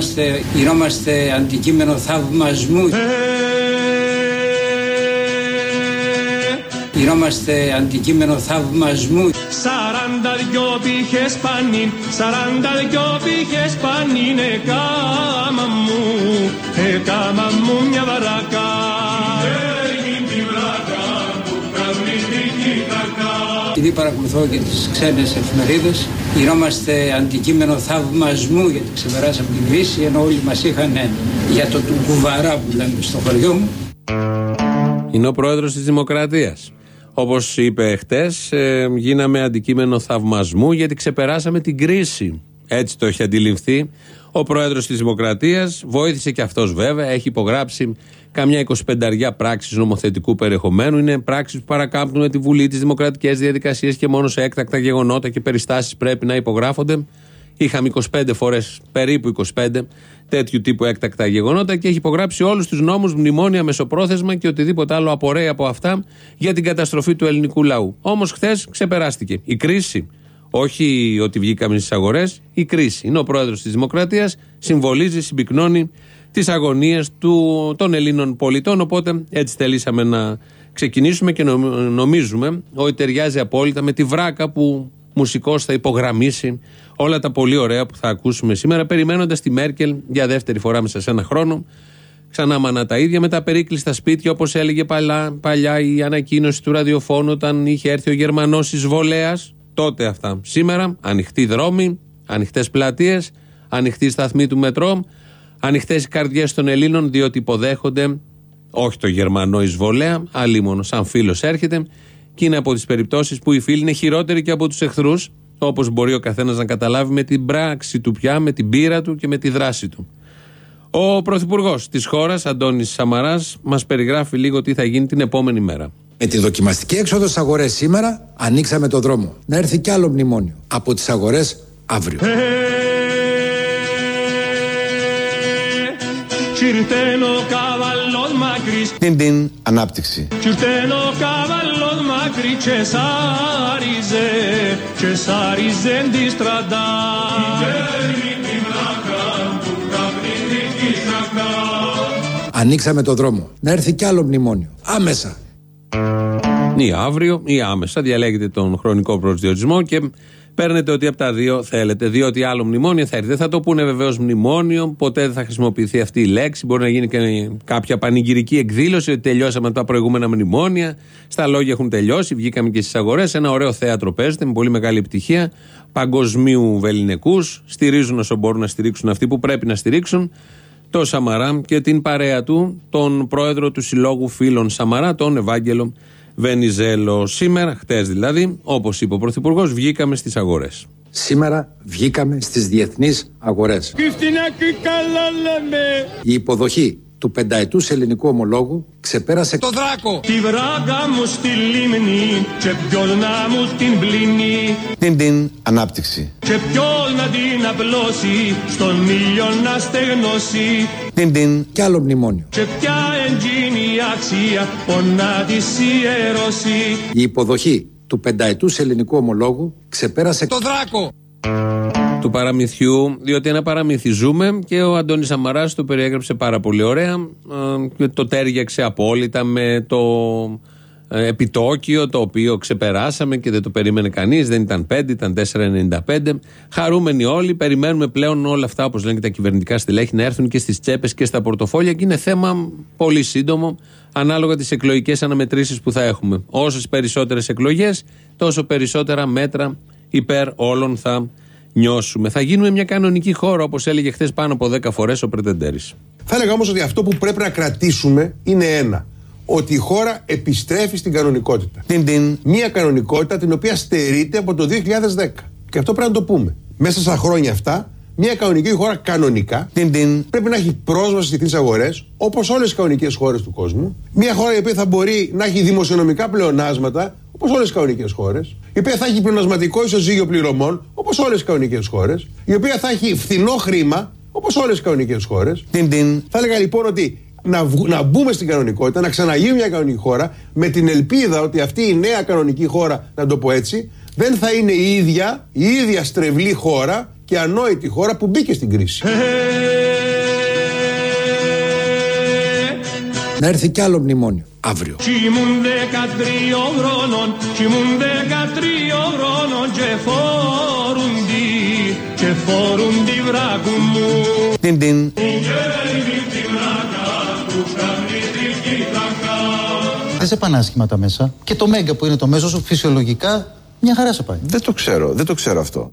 Σήμερα γινόμαστε, γινόμαστε αντικείμενο θαυμασμού. Γινόμαστε αντικείμενο θαυμασμού. Σαράντα δυο πύχες πανίν, σαράντα δυο πύχες πανίν, εκάμα μου, εκάμα μου μια βαρακά. Επειδή παρακολουθώ και τις ξένες εφημερίδες, γινόμαστε αντικείμενο θαυμασμού γιατί ξεπεράσαμε την κρίση, ενώ όλοι μας είχαν για το του κουβαρά που λέμε στο χωριό μου. Είναι ο πρόεδρος της Δημοκρατίας. Όπως είπε χτες, ε, γίναμε αντικείμενο θαυμασμού γιατί ξεπεράσαμε την κρίση. Έτσι το έχει αντιληφθεί ο πρόεδρος της Δημοκρατίας. Βοήθησε και αυτός βέβαια. Έχει υπογράψει καμιά 25 πράξεις νομοθετικού περιεχομένου. Είναι πράξεις που παρακάμπτουν τη Βουλή, τις δημοκρατικές διαδικασίες και μόνο σε έκτακτα γεγονότα και περιστάσεις πρέπει να υπογράφονται. Είχαμε 25 φορές, περίπου 25 τέτοιου τύπου έκτακτα γεγονότα και έχει υπογράψει όλους τους νόμους, μνημόνια, μεσοπρόθεσμα και οτιδήποτε άλλο απορρέει από αυτά για την καταστροφή του ελληνικού λαού. Όμως χθες ξεπεράστηκε. Η κρίση, όχι ότι βγήκαμε στις αγορές, η κρίση. Είναι ο πρόεδρος της Δημοκρατίας, συμβολίζει, συμπυκνώνει τις αγωνίες των Ελλήνων πολιτών. Οπότε έτσι θελήσαμε να ξεκινήσουμε και νομίζουμε ότι ταιριάζει απόλυτα με τη βράκα που μουσικός θα υπογραμμίσει όλα τα πολύ ωραία που θα ακούσουμε σήμερα, περιμένοντας τη Μέρκελ για δεύτερη φορά μέσα σε ένα χρόνο. Ξανά μανά τα ίδια με τα περίκλειστα σπίτια, όπως έλεγε παλιά, παλιά η ανακοίνωση του ραδιοφώνου όταν είχε έρθει ο Γερμανός εισβολέα. Τότε αυτά. Σήμερα ανοιχτοί δρόμοι, ανοιχτές πλατείες, ανοιχτή σταθμή του μετρό, ανοιχτές οι καρδιές των Ελλήνων, διότι υποδέχονται όχι το Γερμανό εισβολέα, αλλήμον σαν φίλος έρχεται και είναι από τις περιπτώσεις που οι φίλοι είναι χειρότεροι και από τους εχθρούς, όπως μπορεί ο καθένας να καταλάβει με την πράξη του πια, με την πείρα του και με τη δράση του. Ο Πρωθυπουργός της χώρας, Αντώνης Σαμαράς, μας περιγράφει λίγο τι θα γίνει την επόμενη μέρα. Με τη δοκιμαστική έξοδο στις αγορές σήμερα, ανοίξαμε το δρόμο. Να έρθει κι άλλο μνημόνιο από τις αγορές αύριο. Την την ανάπτυξη. Ανοίξαμε το δρόμο. Να έρθει κι άλλο μνημόνιο. Άμεσα. Ή αύριο ή άμεσα. Διαλέγετε τον χρονικό προσδιορισμό και Παίρνετε ότι από τα δύο θέλετε, διότι άλλο μνημόνιο θα έρθει. Δεν θα το πούνε βεβαίως μνημόνιο, ποτέ δεν θα χρησιμοποιηθεί αυτή η λέξη. Μπορεί να γίνει και κάποια πανηγυρική εκδήλωση ότι τελειώσαμε τα προηγούμενα μνημόνια. Στα λόγια έχουν τελειώσει, βγήκαμε και στις αγορές. Ένα ωραίο θέατρο παίζεται με πολύ μεγάλη επιτυχία. Παγκοσμίου βεληνικούς. Στηρίζουν όσο μπορούν να στηρίξουν αυτοί που πρέπει να στηρίξουν. Το Σαμαρά και την παρέα του, τον πρόεδρο του Συλλόγου Φίλων Σαμαρά, τον Ευάγγελο Βενιζέλο. Σήμερα, χτες δηλαδή, όπως είπε ο Πρωθυπουργός, βγήκαμε στις αγορές. Σήμερα βγήκαμε στις διεθνείς αγορές. Η υποδοχή του πενταετούς ελληνικού ομολόγου ξεπέρασε το δράκο. Τη βράγα μου στη λίμνη και ποιον να μου την πλύνει. Την την ανάπτυξη. Και ποιον να την απλώσει στον ήλιο να στεγνώσει. Την την κι άλλο μνημόνιο. Και ποια εντζήνη αξία πονά τη ιερώσει. Η υποδοχή του πενταετούς ελληνικού ομολόγου ξεπέρασε το δράκο του παραμυθιού, διότι ένα παραμύθι ζούμε και ο Αντώνης Σαμαρά το περιέγραψε πάρα πολύ ωραία ε, και το τέριαξε απόλυτα με το ε, επιτόκιο το οποίο ξεπεράσαμε και δεν το περίμενε κανείς. Δεν ήταν 5, ήταν 4,95. Χαρούμενοι όλοι, περιμένουμε πλέον όλα αυτά, όπως λένε και τα κυβερνητικά στελέχη, να έρθουν και στις τσέπες και στα πορτοφόλια και είναι θέμα πολύ σύντομο, ανάλογα τις εκλογικές αναμετρήσεις που θα έχουμε. Όσες περισσότερες εκλογές, τόσο περισσότερα μέτρα υπέρ όλων θα νιώσουμε. Θα γίνουμε μια κανονική χώρα, όπως έλεγε χθες πάνω από 10 φορές ο Πρετεντέρης. Θα έλεγα όμως ότι αυτό που πρέπει να κρατήσουμε είναι ένα. Ότι η χώρα επιστρέφει στην κανονικότητα. Την, την. Μια κανονικότητα την οποία στερείται από το 2010. Και αυτό πρέπει να το πούμε. Μέσα στα χρόνια αυτά, μια κανονική χώρα κανονικά την, την. πρέπει να έχει πρόσβαση στις διεθνεί αγορές, όπως όλες οι κανονικές χώρες του κόσμου. Μια χώρα η οποία θα μπορεί να έχει δημοσιονομικά πλεονάσματα, όπως όλες οι κανονικές χώρες. Η οποία θα έχει πλεονασματικό ισοζύγιο πληρωμών, όπως όλες οι κανονικές χώρες. Η οποία θα έχει φθηνό χρήμα, όπως όλες οι κανονικές χώρες. Θα έλεγα λοιπόν ότι να, να μπούμε στην κανονικότητα, να ξαναγίνει μια κανονική χώρα, με την ελπίδα ότι αυτή η νέα κανονική χώρα, να το πω έτσι, δεν θα είναι η ίδια, η ίδια στρεβλή χώρα και ανόητη χώρα που μπήκε στην κρίση. Να έρθει κι άλλο μνημόνιο αύριο. Κι ήμουν δεκατρίο χρόνων, κι ήμουν δεκατρίο χρόνων και φόρουν τη, και φόρουν τη βράκου μου. Τιν τιν. Δεν σε πάνε άσχημα τα μέσα. Και το Μέγκα που είναι το μέσο σου φυσιολογικά μια χαρά σε πάει. Δεν το ξέρω, δεν το ξέρω αυτό.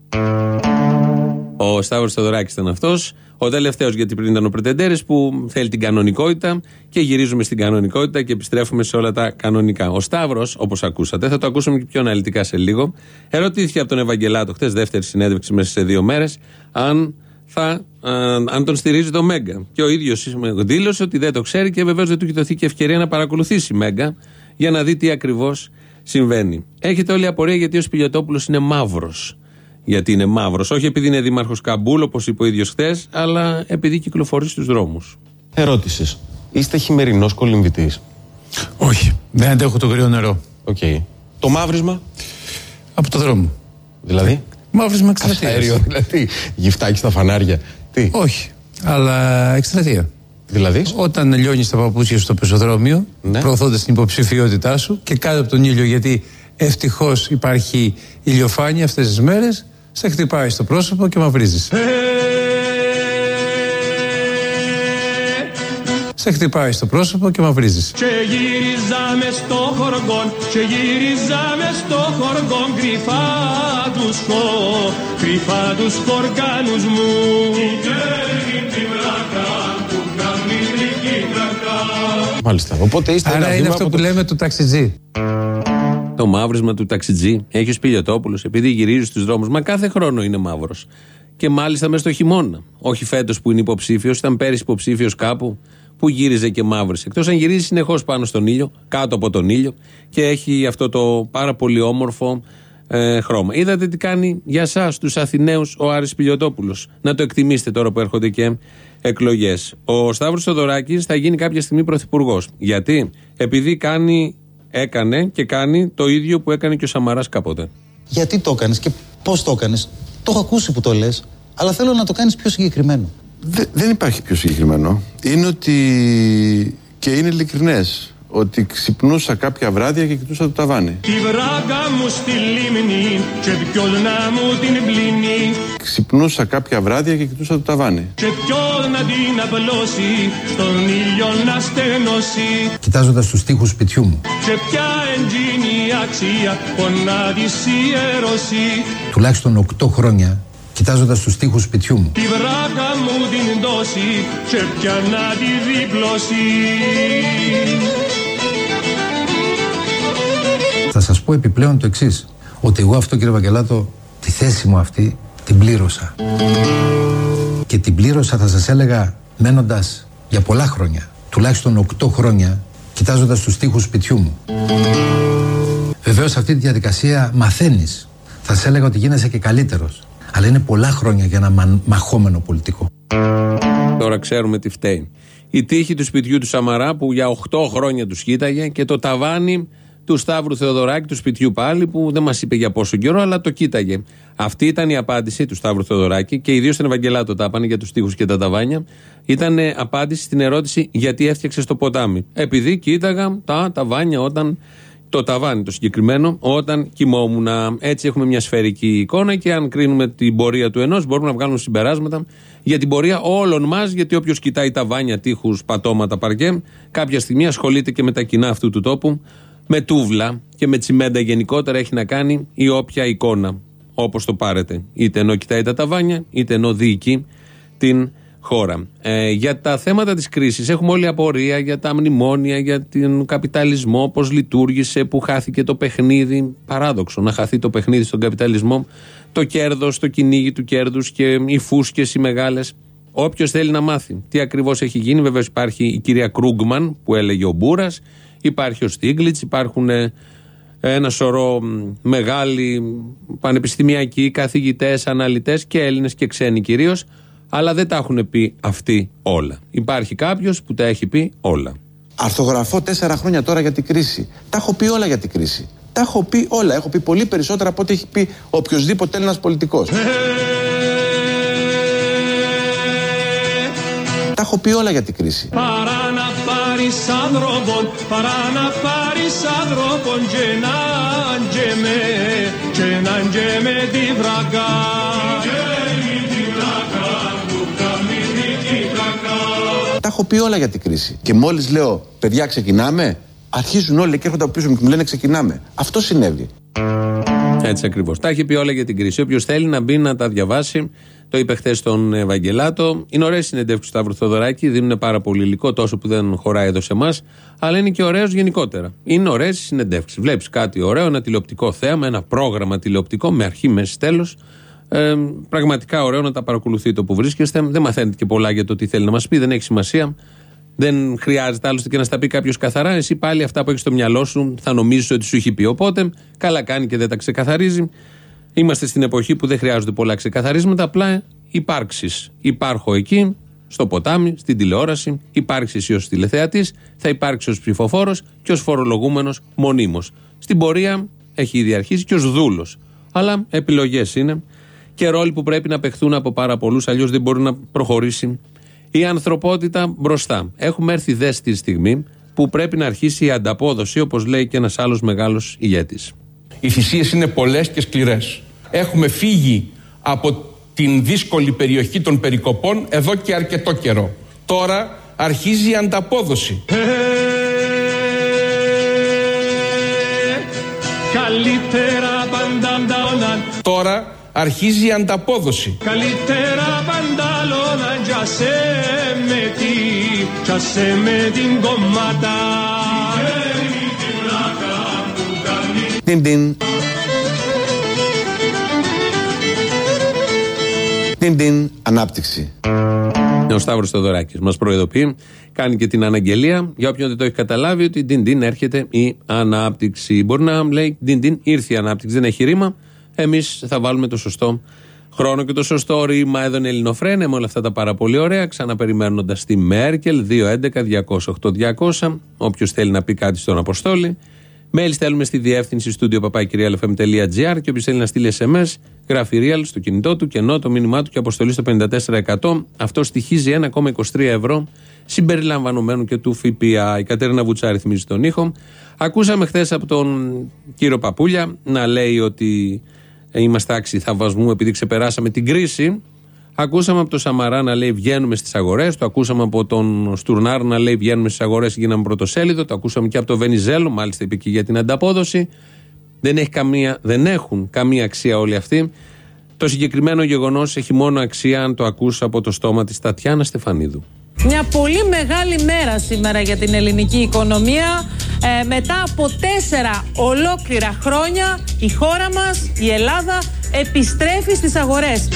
Ο Σταύρος Θεοδωράκης ήταν αυτός. Ο τελευταίος, γιατί πριν ήταν ο Πρετεντέρης, που θέλει την κανονικότητα και γυρίζουμε στην κανονικότητα και επιστρέφουμε σε όλα τα κανονικά. Ο Σταύρος, όπως ακούσατε, θα το ακούσουμε και πιο αναλυτικά σε λίγο, ερωτήθηκε από τον Ευαγγελάτο χθες, δεύτερη συνέντευξη μέσα σε δύο μέρες, αν, θα, αν, αν τον στηρίζει το Μέγκα. Και ο ίδιος δήλωσε ότι δεν το ξέρει και βεβαίως δεν του έχει δοθεί και ευκαιρία να παρακολουθήσει Μέγκα για να δει τι ακριβώς συμβαίνει. Έχετε όλη απορία γιατί ο Σπιλιοτόπουλο είναι μαύρος γιατί είναι μαύρος. Όχι επειδή είναι δήμαρχος Καμπούλ, όπως είπε ο ίδιος χθες, αλλά επειδή κυκλοφορεί στους δρόμους. Ερώτηση. Είστε χειμερινός κολυμβητής. Όχι, δεν αντέχω το κρύο νερό. Οκ. Το μαύρισμα; Από το δρόμο. Δηλαδή; Μαύρισμα εκστρατεία. Αέριο, δηλαδή. Γυφτάκι στα φανάρια. Τι; Όχι, αλλά εκστρατεία. Δηλαδή; Όταν λιώνεις τα παπούτσια στο πεζοδρόμιο, Ναι. προωθώντας την υποψηφιότητά σου και κάτω από τον ήλιο, γιατί ευτυχώς υπάρχει ηλιοφάνεια αυτές τις μέρες, σε χτυπάει στο πρόσωπο και μαυρίζεις. Σε χτυπάει στο πρόσωπο και μαυρίζεις. Και γύριζαμε στο χοργόν, και γύριζαμε στο χοργόν κρυφά τους χω, κρυφά τους χοργάνους μου. Μάλιστα. Οπότε είστε ένα Άρα είναι βήμα αυτό από που το- λέμε το ταξιτζή. Το μαύρισμα του ταξιτζή έχει ο Σπιλιοτόπουλο επειδή γυρίζει στους δρόμους. Μα κάθε χρόνο είναι μαύρος. Και μάλιστα μέσα στο χειμώνα. Όχι φέτος που είναι υποψήφιος, ήταν πέρυσι υποψήφιος κάπου που γύριζε και μαύρησε. Εκτός αν γυρίζει συνεχώς πάνω στον ήλιο, κάτω από τον ήλιο και έχει αυτό το πάρα πολύ όμορφο ε, χρώμα. Είδατε τι κάνει για εσά, τους Αθηναίους, ο Άρης Πιλιοτόπουλο. Να το εκτιμήσετε τώρα που έρχονται και εκλογές. Ο Σταύρος Θοδωράκης θα γίνει κάποια στιγμή πρωθυπουργός. Γιατί; Επειδή κάνει, έκανε και κάνει το ίδιο που έκανε και ο Σαμαράς κάποτε. Γιατί το έκανες και πώς το έκανες; Το έχω ακούσει που το λες, αλλά θέλω να το κάνεις πιο συγκεκριμένο. Δε- δεν υπάρχει πιο συγκεκριμένο. Είναι ότι. και είναι ειλικρινές. Ότι ξυπνούσα κάποια βράδια και κοιτούσα το ταβάνι. Τη βράκα μου στη λίμνη, και ποιος να μου την πλύνει, Ξυπνούσα κάποια βράδια και κοιτούσα το ταβάνι. και ποιος να την απλώσει, στον ήλιο να στενώσει. Κοιτάζοντας τους τοίχου σπιτιού μου, Και ποια εντζήνει η αξία που να τη ιερώσει τουλάχιστον 8 χρόνια, κοιτάζοντας τους τοίχου σπιτιού μου, Τη βράκα μου την δώσει και ποια να τη δίπλωση θα σας πω επιπλέον το εξής. Ότι εγώ αυτό κύριε Βαγγελάτο, τη θέση μου αυτή την πλήρωσα. Και την πλήρωσα θα σας έλεγα μένοντας για πολλά χρόνια, τουλάχιστον 8 χρόνια, κοιτάζοντας τους τοίχους σπιτιού μου. Βεβαίως σε αυτή τη διαδικασία μαθαίνεις. Θα σας έλεγα ότι γίνεσαι και καλύτερος. Αλλά είναι πολλά χρόνια για ένα μα- μαχόμενο πολιτικό. Τώρα ξέρουμε τι φταίει. Η τύχη του σπιτιού του Σαμαρά που για 8 χρόνια τους κοίταγε και το ταβάνι του Σταύρου Θεοδωράκη, του σπιτιού πάλι, που δεν μας είπε για πόσο καιρό, αλλά το κοίταγε. Αυτή ήταν η απάντηση του Σταύρου Θεοδωράκη και ιδίως στον Ευαγγελάτο τα πάνε για τους τείχου και τα ταβάνια. Ήταν ε, απάντηση στην ερώτηση γιατί έφτιαξε το ποτάμι. Επειδή κοίταγα τα ταβάνια όταν το ταβάνι το συγκεκριμένο όταν κοιμόμουν. Έτσι έχουμε μια σφαιρική εικόνα και αν κρίνουμε την πορεία του ενός, μπορούμε να βγάλουμε συμπεράσματα για την πορεία όλων μας. Γιατί όποιος κοιτάει ταβάνια, τείχους, πατώματα, παρκέ, κάποια στιγμή ασχολείται και με τα κοινά αυτού του τόπου, με τούβλα και με τσιμέντα γενικότερα έχει να κάνει η όποια εικόνα. Όπως το πάρετε. Είτε ενώ κοιτάει τα ταβάνια, είτε ενώ διοικεί την χώρα. Ε, για τα θέματα της κρίσης έχουμε όλη απορία για τα μνημόνια, για τον καπιταλισμό, πώς λειτουργήσε, που χάθηκε το παιχνίδι. Παράδοξο να χαθεί το παιχνίδι στον καπιταλισμό. Το κέρδος, το κυνήγι του κέρδους και οι φούσκες οι μεγάλες. Όποιος θέλει να μάθει τι ακριβώς έχει γίνει, βεβαίως υπάρχει η κυρία Κρούγκμαν που έλεγε ο Μπούρας, Υπάρχει ο Στίγκλιτς, υπάρχουν ε, ένα σωρό μεγάλοι πανεπιστημιακοί καθηγητές, αναλυτές και Έλληνες και ξένοι κυρίως. Αλλά δεν τα έχουν πει αυτοί όλα. Υπάρχει κάποιος που τα έχει πει όλα. Αρθογραφώ τέσσερα χρόνια τώρα για την κρίση. Τα έχω πει όλα για την κρίση. Τα έχω πει όλα. Έχω πει πολύ περισσότερα από ό,τι έχει πει οποιοδήποτε Έλληνας πολιτικός. Τα έχω πει όλα για την κρίση πάρεις άνθρωπον, παρά να πάρεις άνθρωπον και να ντζεμέ, και να ντζεμέ τη βρακά. Τα έχω πει όλα για την κρίση. Και μόλις λέω, παιδιά, ξεκινάμε, αρχίζουν όλοι και έρχονται από πίσω μου και μου λένε ξεκινάμε. Αυτό συνέβη. Έτσι ακριβώς. Τα έχει πει όλα για την κρίση. Όποιος θέλει να μπει να τα διαβάσει, το είπε χθες στον Ευαγγελάτο. Είναι ωραίες συνεντεύξεις του Σταύρου Θοδωράκη, δίνουν πάρα πολύ υλικό, τόσο που δεν χωράει εδώ σε εμάς, αλλά είναι και ωραίος γενικότερα. Είναι ωραίες συνεντεύξεις. Βλέπεις κάτι ωραίο, ένα τηλεοπτικό θέαμα, ένα πρόγραμμα τηλεοπτικό με αρχή, μέση, τέλο. Ε, πραγματικά ωραίο να τα παρακολουθείτε όπου βρίσκεστε. Δεν μαθαίνετε και πολλά για το τι θέλει να μας πει, δεν έχει σημασία. Δεν χρειάζεται άλλωστε και να στα πει κάποιος καθαρά. Εσύ πάλι αυτά που έχεις στο μυαλό σου θα νομίζεις ότι σου έχει πει. Οπότε, καλά κάνει και δεν τα ξεκαθαρίζει. Είμαστε στην εποχή που δεν χρειάζονται πολλά ξεκαθαρίσματα. Απλά υπάρξεις. Υπάρχω εκεί, στο ποτάμι, στην τηλεόραση. Υπάρξεις εσύ ως τηλεθεατής. Θα υπάρξεις ως ψηφοφόρος και ως φορολογούμενος μονίμως. Στην πορεία έχει ήδη αρχίσει και ως δούλος. Αλλά επιλογές είναι και ρόλοι που πρέπει να παιχθούν από πάρα πολλούς. Αλλιώς δεν μπορεί να προχωρήσει η ανθρωπότητα μπροστά. Έχουμε έρθει δε στη στιγμή που πρέπει να αρχίσει η ανταπόδοση, όπως λέει και ένας άλλος μεγάλος ηγέτης. Οι θυσίες είναι πολλές και σκληρές. Έχουμε φύγει από την δύσκολη περιοχή των περικοπών εδώ και αρκετό καιρό. Τώρα αρχίζει η ανταπόδοση. Καλύτερα πανταντάωνα Τώρα αρχίζει η ανταπόδοση. Καλύτερα πανταλώνα για σε με τι, για σε με την κομμάτα. Τιν τιν. Τιν τιν. Ανάπτυξη. Είναι ο Σταύρος Θεοδωράκης. Μας προειδοποιεί, κάνει και την αναγγελία για όποιον δεν το έχει καταλάβει ότι την την έρχεται η ανάπτυξη. Μπορεί να λέει την την ήρθε η ανάπτυξη, δεν έχει ρήμα. Εμείς θα βάλουμε το σωστό χρόνο και το σωστό ρήμα εδώ είναι Ελληνοφρένε με όλα αυτά τα πάρα πολύ ωραία. Ξαναπεριμένοντας τη Μέρκελ 2.11.208.200. Όποιος θέλει να πει κάτι στον Αποστόλη. Mail στέλνουμε στη διεύθυνση στούντιο παπάκυριαλεφm.gr και όποιος θέλει να στείλει SMS, γράφει real στο κινητό του, κενό το μήνυμά του και αποστολή στο 54%. Αυτό στοιχίζει 1,23 ευρώ συμπεριλαμβανομένου και του ΦΠΑ. Η Κατέρινα Βουτσά θυμίζει τον ήχο. Ακούσαμε χθες από τον κύριο Παπούλια να λέει ότι είμαστε άξιοι θαυμασμού επειδή ξεπεράσαμε την κρίση. Ακούσαμε από τον Σαμαρά να λέει βγαίνουμε στις αγορές. Το ακούσαμε από τον Στουρνάρ να λέει βγαίνουμε στις αγορές και γίναμε πρωτοσέλιδο. Το ακούσαμε και από τον Βενιζέλο, μάλιστα είπε και για την ανταπόδοση. Δεν, έχει καμία, δεν έχουν καμία αξία όλοι αυτοί. Το συγκεκριμένο γεγονός έχει μόνο αξία αν το ακούσει από το στόμα της Τατιάνα Στεφανίδου. Μια πολύ μεγάλη μέρα σήμερα για την ελληνική οικονομία. Ε, μετά από τέσσερα ολόκληρα χρόνια η χώρα μας, η Ελλάδα, επιστρέφει στις αγορές.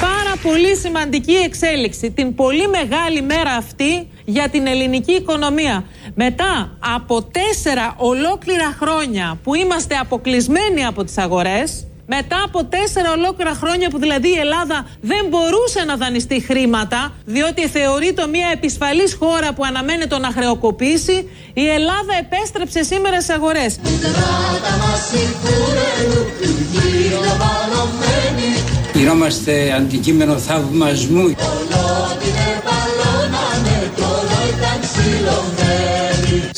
Πάρα πολύ σημαντική εξέλιξη. Την πολύ μεγάλη μέρα αυτή για την ελληνική οικονομία. Μετά από τέσσερα ολόκληρα χρόνια που είμαστε αποκλεισμένοι από τις αγορές, μετά από τέσσερα ολόκληρα χρόνια που δηλαδή η Ελλάδα δεν μπορούσε να δανειστεί χρήματα, διότι θεωρείται μια επισφαλής χώρα που αναμένεται να χρεοκοπήσει, η Ελλάδα επέστρεψε σήμερα στις αγορές. Γινόμαστε αντικείμενο θαυμασμού.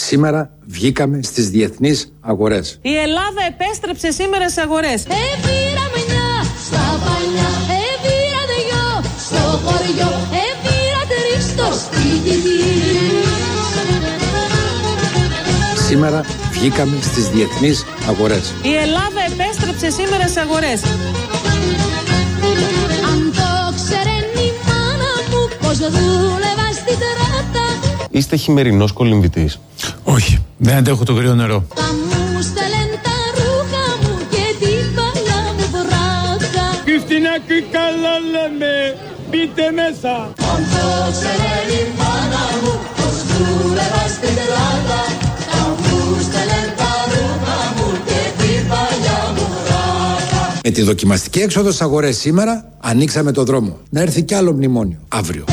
Σήμερα βγήκαμε στις διεθνείς αγορές. Η Ελλάδα επέστρεψε σήμερα στις αγορές. Έβηρα μενιά στα παλιά, έβηρα δυο στο χωριό, έβηρα τρεις στο σπίτι Σήμερα βγήκαμε στις διεθνείς αγορές. Η Ελλάδα επέστρεψε σήμερα στις αγορές. Αν το ξέρεν η μάνα μου πως δούλευα στην τράτα Είστε χειμερινός κολυμβητής. Όχι, δεν αντέχω το κρύο νερό. Θα μου στέλνεν τα ρούχα μου και την παλιά μου βράτα Χριστίνα και καλά λέμε, μπείτε μέσα. Αν το ξέρεν η μάνα μου πως δούλευα στην τράτα Θα μου στέλνεν τα ρούχα μου και την παλιά μου βράτα Με τη δοκιμαστική έξοδο στις αγορές σήμερα ανοίξαμε το δρόμο. Να έρθει κι άλλο μνημόνιο αύριο.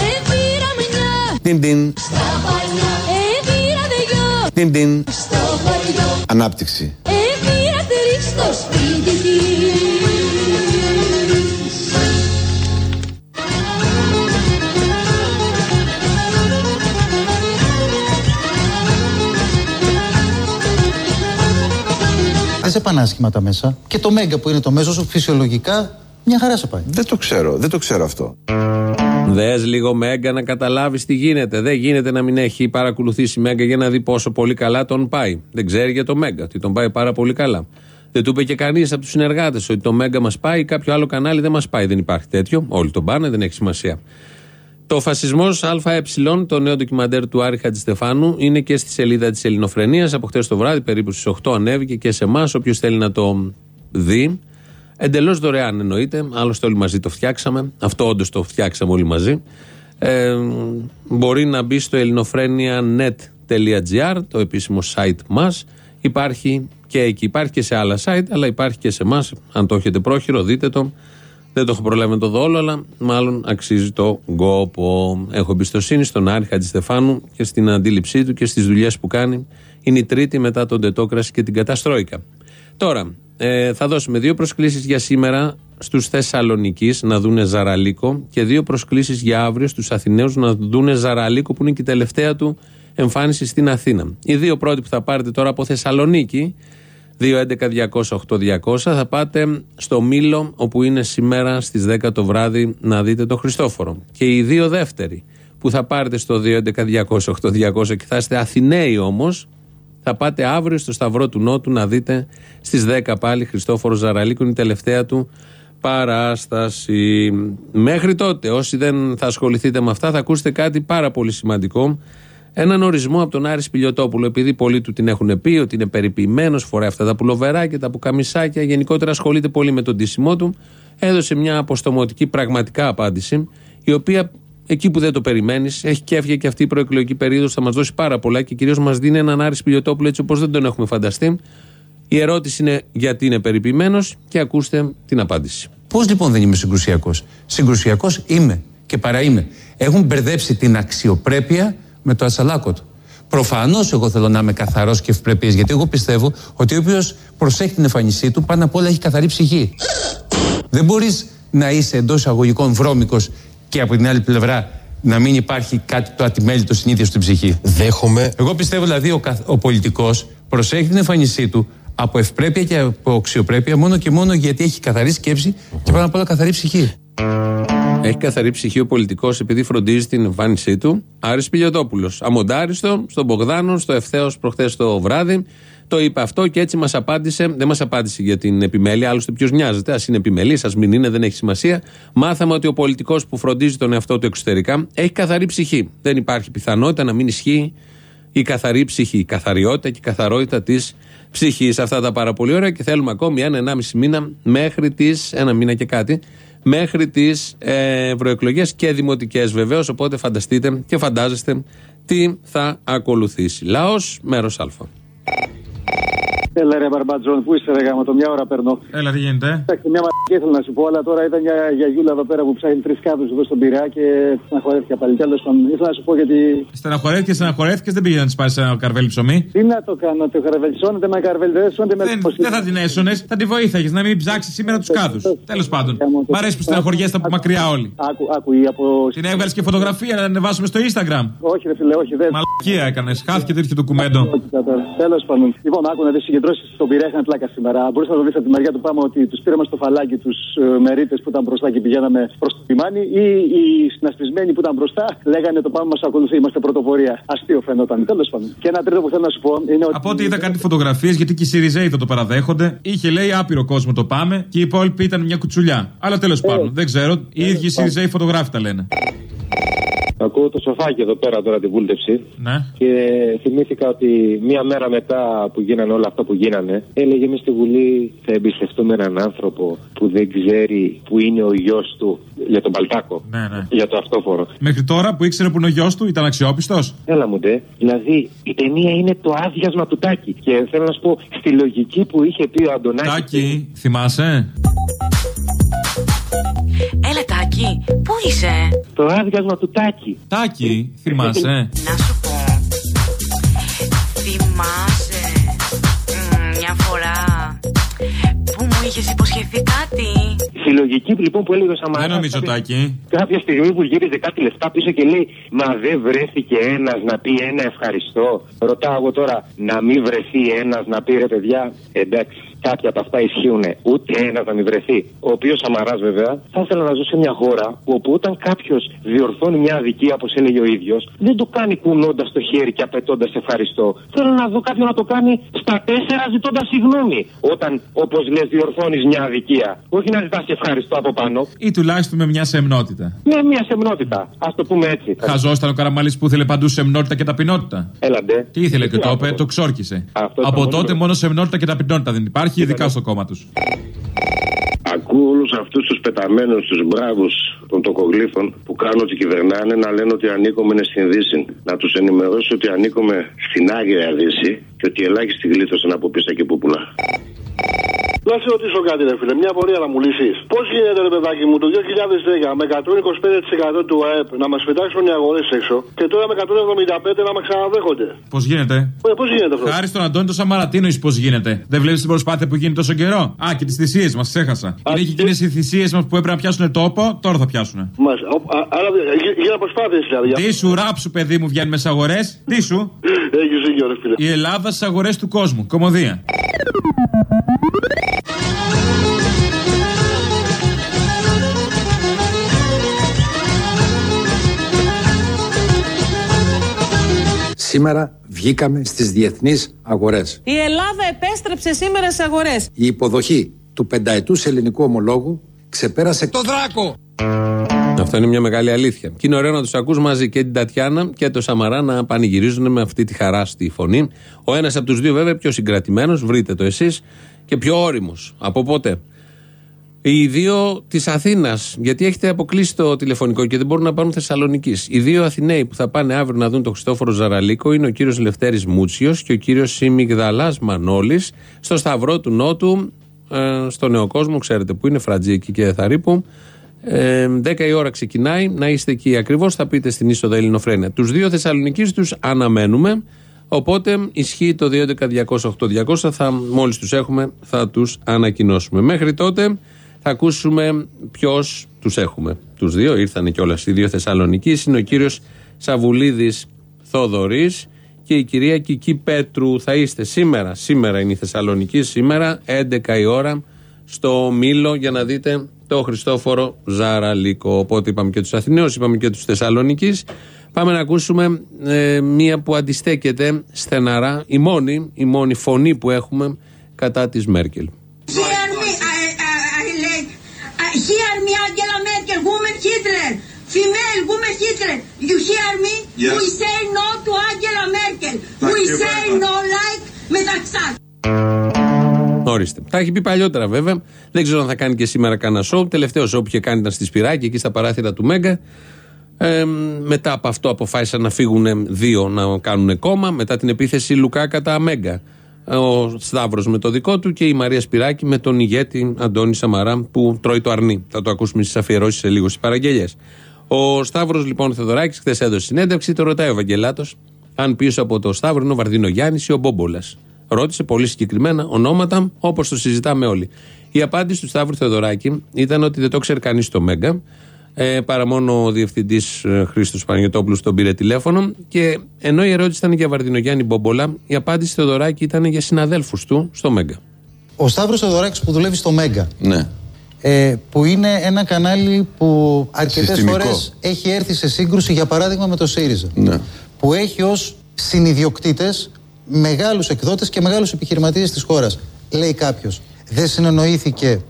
Έβηρα μενιά Τιν τιν. στα παλιά, έβηρα δυο Τιν τιν. Στο χωριό Ανάπτυξη. έχει εχθρή στο σπίτι της Δεν σε πάνε άσχημα τα μέσα. Και το Μέγκα που είναι το μέσο σου φυσιολογικά μια χαρά σε πάει. Δεν το ξέρω, δεν το ξέρω αυτό. Δες λίγο Μέγκα να καταλάβεις τι γίνεται. Δεν γίνεται να μην έχει παρακολουθήσει Μέγκα για να δει πόσο πολύ καλά τον πάει. Δεν ξέρει για το Μέγκα, ότι τον πάει πάρα πολύ καλά. Δεν του είπε και κανείς από τους συνεργάτες ότι το Μέγκα μας πάει, κάποιο άλλο κανάλι δεν μας πάει. Δεν υπάρχει τέτοιο. Όλοι τον πάνε, δεν έχει σημασία. Το Φασισμός ΑΕ, το νέο ντοκιμαντέρ του Άρη Χατζηστεφάνου, είναι και στη σελίδα της Ελληνοφρενίας. Από χτες το βράδυ, περίπου στις 8, ανέβηκε και σε εμάς. Όποιος θέλει να το δει, εντελώς δωρεάν εννοείται. Άλλωστε, όλοι μαζί το φτιάξαμε. Αυτό όντως το φτιάξαμε όλοι μαζί. Ε, μπορεί να μπει στο ελληνοφρένια.net.gr, το επίσημο site μας. Υπάρχει και εκεί. Υπάρχει και σε άλλα site, αλλά υπάρχει και σε εμάς. Αν το έχετε πρόχειρο, δείτε το. Δεν το έχω προλάβει να το δω όλο, αλλά μάλλον αξίζει το γκόπο. Έχω εμπιστοσύνη στον Άρη Χατζηστεφάνου και στην αντίληψή του και στις δουλειές που κάνει. Είναι η τρίτη μετά τον Τετόκραση και την Καταστρόικα. Τώρα, ε, θα δώσουμε δύο προσκλήσεις για σήμερα στους Θεσσαλονίκης να δούνε Ζαραλίκο και δύο προσκλήσεις για αύριο στους Αθηναίους να δούνε Ζαραλίκο που είναι και η τελευταία του εμφάνιση στην Αθήνα. Οι δύο πρώτοι που θα πάρετε τώρα από Θεσσαλονίκη 2.11.200.8.200 θα πάτε στο Μήλο όπου είναι σήμερα στις 10 το βράδυ να δείτε το Χριστόφορο. Και οι δύο δεύτεροι που θα πάρετε στο 2.11.200.8.200 και θα είστε Αθηναίοι όμως θα πάτε αύριο στο Σταυρό του Νότου να δείτε στις 10 πάλι Χριστόφορο Ζαραλίκου είναι η τελευταία του παράσταση. Μέχρι τότε όσοι δεν θα ασχοληθείτε με αυτά θα ακούσετε κάτι πάρα πολύ σημαντικό έναν ορισμό από τον Άρη Σπηλιοτόπουλο, επειδή πολλοί του την έχουν πει ότι είναι περιποιημένος, φοράει αυτά τα πουλοβεράκια, τα πουκαμισάκια, γενικότερα ασχολείται πολύ με τον τίσιμό του. Έδωσε μια αποστομωτική πραγματικά απάντηση, η οποία εκεί που δεν το περιμένεις, έχει και έφυγε και αυτή η προεκλογική περίοδος, θα μας δώσει πάρα πολλά και κυρίως μας δίνει έναν Άρης Σπηλιοτόπουλο έτσι όπως δεν τον έχουμε φανταστεί. Η ερώτηση είναι γιατί είναι περιποιημένος και ακούστε την απάντηση. Πώς λοιπόν δεν είμαι συγκρουσιακός; Συγκρουσιακός είμαι και παρά είμαι. Έχουν μπερδέψει την αξιοπρέπεια με το ασαλάκο του. Προφανώς εγώ θέλω να είμαι καθαρός και ευπρεπής, γιατί εγώ πιστεύω ότι όποιο προσέχει την εμφάνισή του, πάνω απ' όλα έχει καθαρή ψυχή. Δεν μπορείς να είσαι εντός εισαγωγικών βρώμικος και από την άλλη πλευρά να μην υπάρχει κάτι το ατιμέλητο στην ίδια στην ψυχή. Δέχομαι. Εγώ πιστεύω δηλαδή ο, καθ- ο πολιτικός προσέχει την εμφάνισή του από ευπρέπεια και από αξιοπρέπεια μόνο και μόνο γιατί έχει καθαρή σκέψη και πάνω απ' όλα καθαρή ψυχή. Έχει καθαρή ψυχή ο πολιτικός επειδή φροντίζει την εμφάνισή του. Άρης Πιλιοτόπουλο. Αμοντάριστο, στον Μπογδάνο, στο ευθέως προχθές το βράδυ. Το είπε αυτό και έτσι μας απάντησε. Δεν μας απάντησε για την επιμέλεια, άλλωστε ποιος νοιάζεται. Α είναι επιμελής, ας μην είναι, δεν έχει σημασία. Μάθαμε ότι ο πολιτικός που φροντίζει τον εαυτό του εξωτερικά έχει καθαρή ψυχή. Δεν υπάρχει πιθανότητα να μην ισχύει η καθαρή ψυχή. Η καθαριότητα και η καθαρότητα της ψυχής. Αυτά τα πάρα πολύ ωραία και θέλουμε ακόμη ένα-ενάμιση μήνα μέχρι τις. ένα μήνα και κάτι. Μέχρι τις ε, ευρωεκλογές και δημοτικές βεβαίως. Οπότε φανταστείτε και φαντάζεστε τι θα ακολουθήσει. Λαός, μέρος Α. Έλα ρε Μπαρμπατζόν, πού είσαι ρε γάμα, το μια ώρα παίρνω. Έλα, τι γίνεται. Εντάξει, μια μαγική ήθελα να σου πω, αλλά τώρα ήταν μια γιαγιούλα εδώ πέρα που ψάχνει τρει κάδου εδώ στον Πειραιά και στεναχωρέθηκα πάλι. Τέλο πάντων, ήθελα να σου πω γιατί. Στεναχωρέθηκε, στεναχωρέθηκε, δεν πήγε να τη πάρει ένα καρβέλι ψωμί. Τι να το κάνω, το καρβελσώνεται με καρβελσώνεται με Δεν, δεν θα την έσωνε, θα τη βοήθαγε να μην ψάξει σήμερα του κάδου. Τέλο πάντων. Μ' αρέσει που στεναχωριέστε από μακριά όλοι. Άκου, άκου, ή από. Την έβγαλε και φωτογραφία να την ανεβάσουμε στο Instagram. Όχι, ρε φίλε, όχι, δεν. Μαλακία έκανε. Χάθηκε τέτοιο ντοκουμέντο. Τέλο πάντων. Λοιπόν, άκου να δει συγκεντρώσει στον Πειραιά είχαν πλάκα σήμερα. Μπορείς να το δεις από τη μεριά του πάμε ότι τους πήραμε στο φαλάκι τους μερίτες που ήταν μπροστά και πηγαίναμε προς το λιμάνι ή οι συνασπισμένοι που ήταν μπροστά λέγανε το πάμε μας ακολουθεί, είμαστε πρωτοπορία. Αστείο φαινόταν. Τέλος πάντων. Και ένα τρίτο που θέλω να σου πω είναι ότι. Από ό,τι είδα κάτι φωτογραφίες, γιατί και οι Σιριζέοι θα το παραδέχονται, είχε λέει άπειρο κόσμο το πάμε και οι υπόλοιποι ήταν μια κουτσουλιά. Αλλά τέλος πάντων, δεν ξέρω, οι ίδιοι Σιριζέοι φωτογράφοι τα λένε. Ακούω το σοφάκι εδώ πέρα τώρα τη βούλτευση. Ναι. Και θυμήθηκα ότι μία μέρα μετά που γίνανε όλα αυτά που γίνανε, έλεγε μες στη Βουλή θα εμπιστευτούμε έναν άνθρωπο που δεν ξέρει που είναι ο γιος του για τον Παλτάκο. Ναι, ναι. Για το αυτόφορο. Μέχρι τώρα που ήξερε που είναι ο γιος του, ήταν αξιόπιστος; Έλα μου ντε. Δηλαδή η ταινία είναι το άδειασμα του Τάκη. Και θέλω να σου πω, στη λογική που είχε πει ο Αντωνάκης. Τάκη, θυμάσαι; Πού είσαι; Το άδειασμα του Τάκη. Τάκη, θυμάσαι; Να σου πω. Θυμάσαι μια φορά που μου είχες υποσχεθεί κάτι. Συλλογική λοιπόν που έλεγε ο Σαμαράς. Δεν νομίζω, κάποια... Τάκη. Κάποια στιγμή που γύριζε κάτι λεφτά πίσω και λέει Μα δεν βρέθηκε ένας να πει ένα ευχαριστώ. Ρωτάω τώρα να μην βρεθεί ένας να πει ρε παιδιά. Εντάξει κάποια από αυτά ισχύουν. Ούτε ένα να μην βρεθεί. Ο οποίος Σαμαράς βέβαια θα ήθελα να ζω σε μια χώρα όπου όταν κάποιος διορθώνει μια αδικία, όπως έλεγε ο ίδιος, δεν το κάνει κουνώντας το χέρι και απαιτώντας ευχαριστώ. Θέλω να δω κάποιον να το κάνει στα τέσσερα ζητώντας συγγνώμη. Όταν, όπως λες, διορθώνεις μια αδικία. Όχι να ζητάς ευχαριστώ από πάνω. Ή τουλάχιστον με μια σεμνότητα. Με μια σεμνότητα. Α το πούμε έτσι. Χαζό ήταν ο Καραμαλής που ήθελε παντού σεμνότητα και ταπεινότητα. Έλαντε. Τι ήθελε και το είπε, το ξόρκισε. Αυτό Από ήταν τότε μόνο- μόνο σεμνότητα και ταπεινότητα δεν υπάρχει, ειδικά στο κόμμα τους. Ακούω όλους αυτούς τους πεταμένους, τους μπράβους των τοκογλήφων που κάνουν ότι κυβερνάνε να λένε ότι ανήκουμε στην Δύση. Να τους ενημερώσω ότι ανήκουμε στην Άγρια Δύση και ότι ελάχιστοι γλίτωσαν από πίστα και πούπουλα. Να σε ρωτήσω κάτι, ρε φίλε, μια πορεία να μου λύσεις. Πώς γίνεται, ρε παιδάκι μου, το 2010 με 125% του ΑΕΠ να μας πετάξουν οι αγορές έξω και τώρα με 175% να μας ξαναδέχονται; Πώς γίνεται; Ε, Πώς γίνεται αυτό; Χάρη στον Αντώνη το Σαμαρατίνο, πώς γίνεται; Δεν βλέπεις την προσπάθεια που γίνεται τόσο καιρό; Α, και τις θυσίες μας, ξέχασα. Είναι και εκείνε οι θυσίες μας που έπρεπε να πιάσουν τόπο, τώρα θα πιάσουν. Μας, ο, α, άρα γι- γίνανε προσπάθειες δηλαδή. Τι σου ράψου, παιδί μου, βγαίνει μέσα αγορές; Τι σου; Έχεις δίκιο, ρε φίλε. Η Ελλάδα στις αγορές του κόσμου. Κομμωδία. Σήμερα βγήκαμε στις διεθνείς αγορές. Η Ελλάδα επέστρεψε σήμερα στι αγορές. Η υποδοχή του πενταετούς ελληνικού ομολόγου ξεπέρασε το δράκο. Αυτό είναι μια μεγάλη αλήθεια. Και είναι ωραίο να τους ακούς μαζί και την Τατιάνα και το Σαμαρά να πανηγυρίζουν με αυτή τη χαρά στη φωνή. Ο ένας από τους δύο, βέβαια, πιο συγκρατημένος, βρείτε το εσείς, και πιο όριμος. Από πότε; Οι δύο της Αθήνας, γιατί έχετε αποκλείσει το τηλεφωνικό και δεν μπορούν να πάρουν Θεσσαλονίκης. Οι δύο Αθηναίοι που θα πάνε αύριο να δουν τον Χριστόφορο Ζαραλίκο είναι ο κύριος Λευτέρης Μούτσιος και ο κύριος Σιμιγδαλάς Μανώλης στο Σταυρό του Νότου, ε, στο Νέο Κόσμο, ξέρετε που είναι, Φρατζίκη και Θαρύπου. Ε, 10 η ώρα ξεκινάει, να είστε εκεί ακριβώς. Θα πείτε στην είσοδο Ελληνοφρένια. Τους δύο Θεσσαλονίκη τους αναμένουμε. Οπότε ισχύει το 2.11.208.200. Θα, μόλις τους έχουμε θα τους ανακοινώσουμε. Μέχρι τότε θα ακούσουμε ποιος τους έχουμε. Τους δύο ήρθαν και όλα οι δύο Θεσσαλονίκη. Είναι ο κύριος Σαβουλίδης Θόδωρης και η κυρία Κική Πέτρου. Θα είστε σήμερα, σήμερα είναι η Θεσσαλονίκη, σήμερα 11 η ώρα στο Μήλο για να δείτε το Χριστόφορο Ζαραλίκο. Οπότε είπαμε και τους Αθηναίους, είπαμε και τους Θεσσαλονίκης. Πάμε να ακούσουμε ε, μία που αντιστέκεται στεναρά, η μόνη, η μόνη φωνή που έχουμε κατά της Μέρκελ. Hitler, female woman Hitler. You hear me? Yes. We say no to Angela Merkel. Thank we you very say much. no like Μεταξά. Ορίστε. Τα έχει πει παλιότερα βέβαια. Δεν ξέρω αν θα κάνει και σήμερα κανένα σοου. Τελευταίο σοου που είχε κάνει ήταν στη Σπυράκη, εκεί στα παράθυρα του Μέγκα. Ε, μετά από αυτό αποφάσισαν να φύγουν δύο να κάνουν κόμμα. Μετά την επίθεση Λουκά κατά Μέγκα. Ο Σταύρος με το δικό του και η Μαρία Σπυράκη με τον ηγέτη Αντώνη Σαμαρά που τρώει το αρνί. Θα το ακούσουμε στις αφιερώσεις σε λίγο στις παραγγελίες. Ο Σταύρος λοιπόν Θεοδωράκης χθες έδωσε συνέντευξη, το ρωτάει ο Ευαγγελάτος αν πίσω από το Σταύρο είναι ο Βαρδίνο Γιάννης ή ο Μπόμπολας. Ρώτησε πολύ συγκεκριμένα ονόματα όπως το συζητάμε όλοι. Η απάντηση του Σταύρου Θεοδωράκη ήταν ότι δεν το ξέρει κανείς στο Μέγκα. Ε, παρά μόνο ο διευθυντής ε, Χρήστος Παναγιώτοπουλος τον πήρε τηλέφωνο. Και ενώ η ερώτηση ήταν για Βαρδινογιάννη Μπόμπολα, η απάντηση Θεοδωράκη ήταν για συναδέλφους του στο Μέγκα. Ο Σταύρος Θεοδωράκης που δουλεύει στο Μέγκα. Ναι. Ε, που είναι ένα κανάλι που αρκετές Συστημικό. φορές έχει έρθει σε σύγκρουση, για παράδειγμα, με το ΣΥΡΙΖΑ. Ναι. Που έχει ως συνειδιοκτήτες μεγάλους εκδότες και μεγάλους επιχειρηματίες της χώρας. Λέει κάποιος, δεν συνεννοήθηκε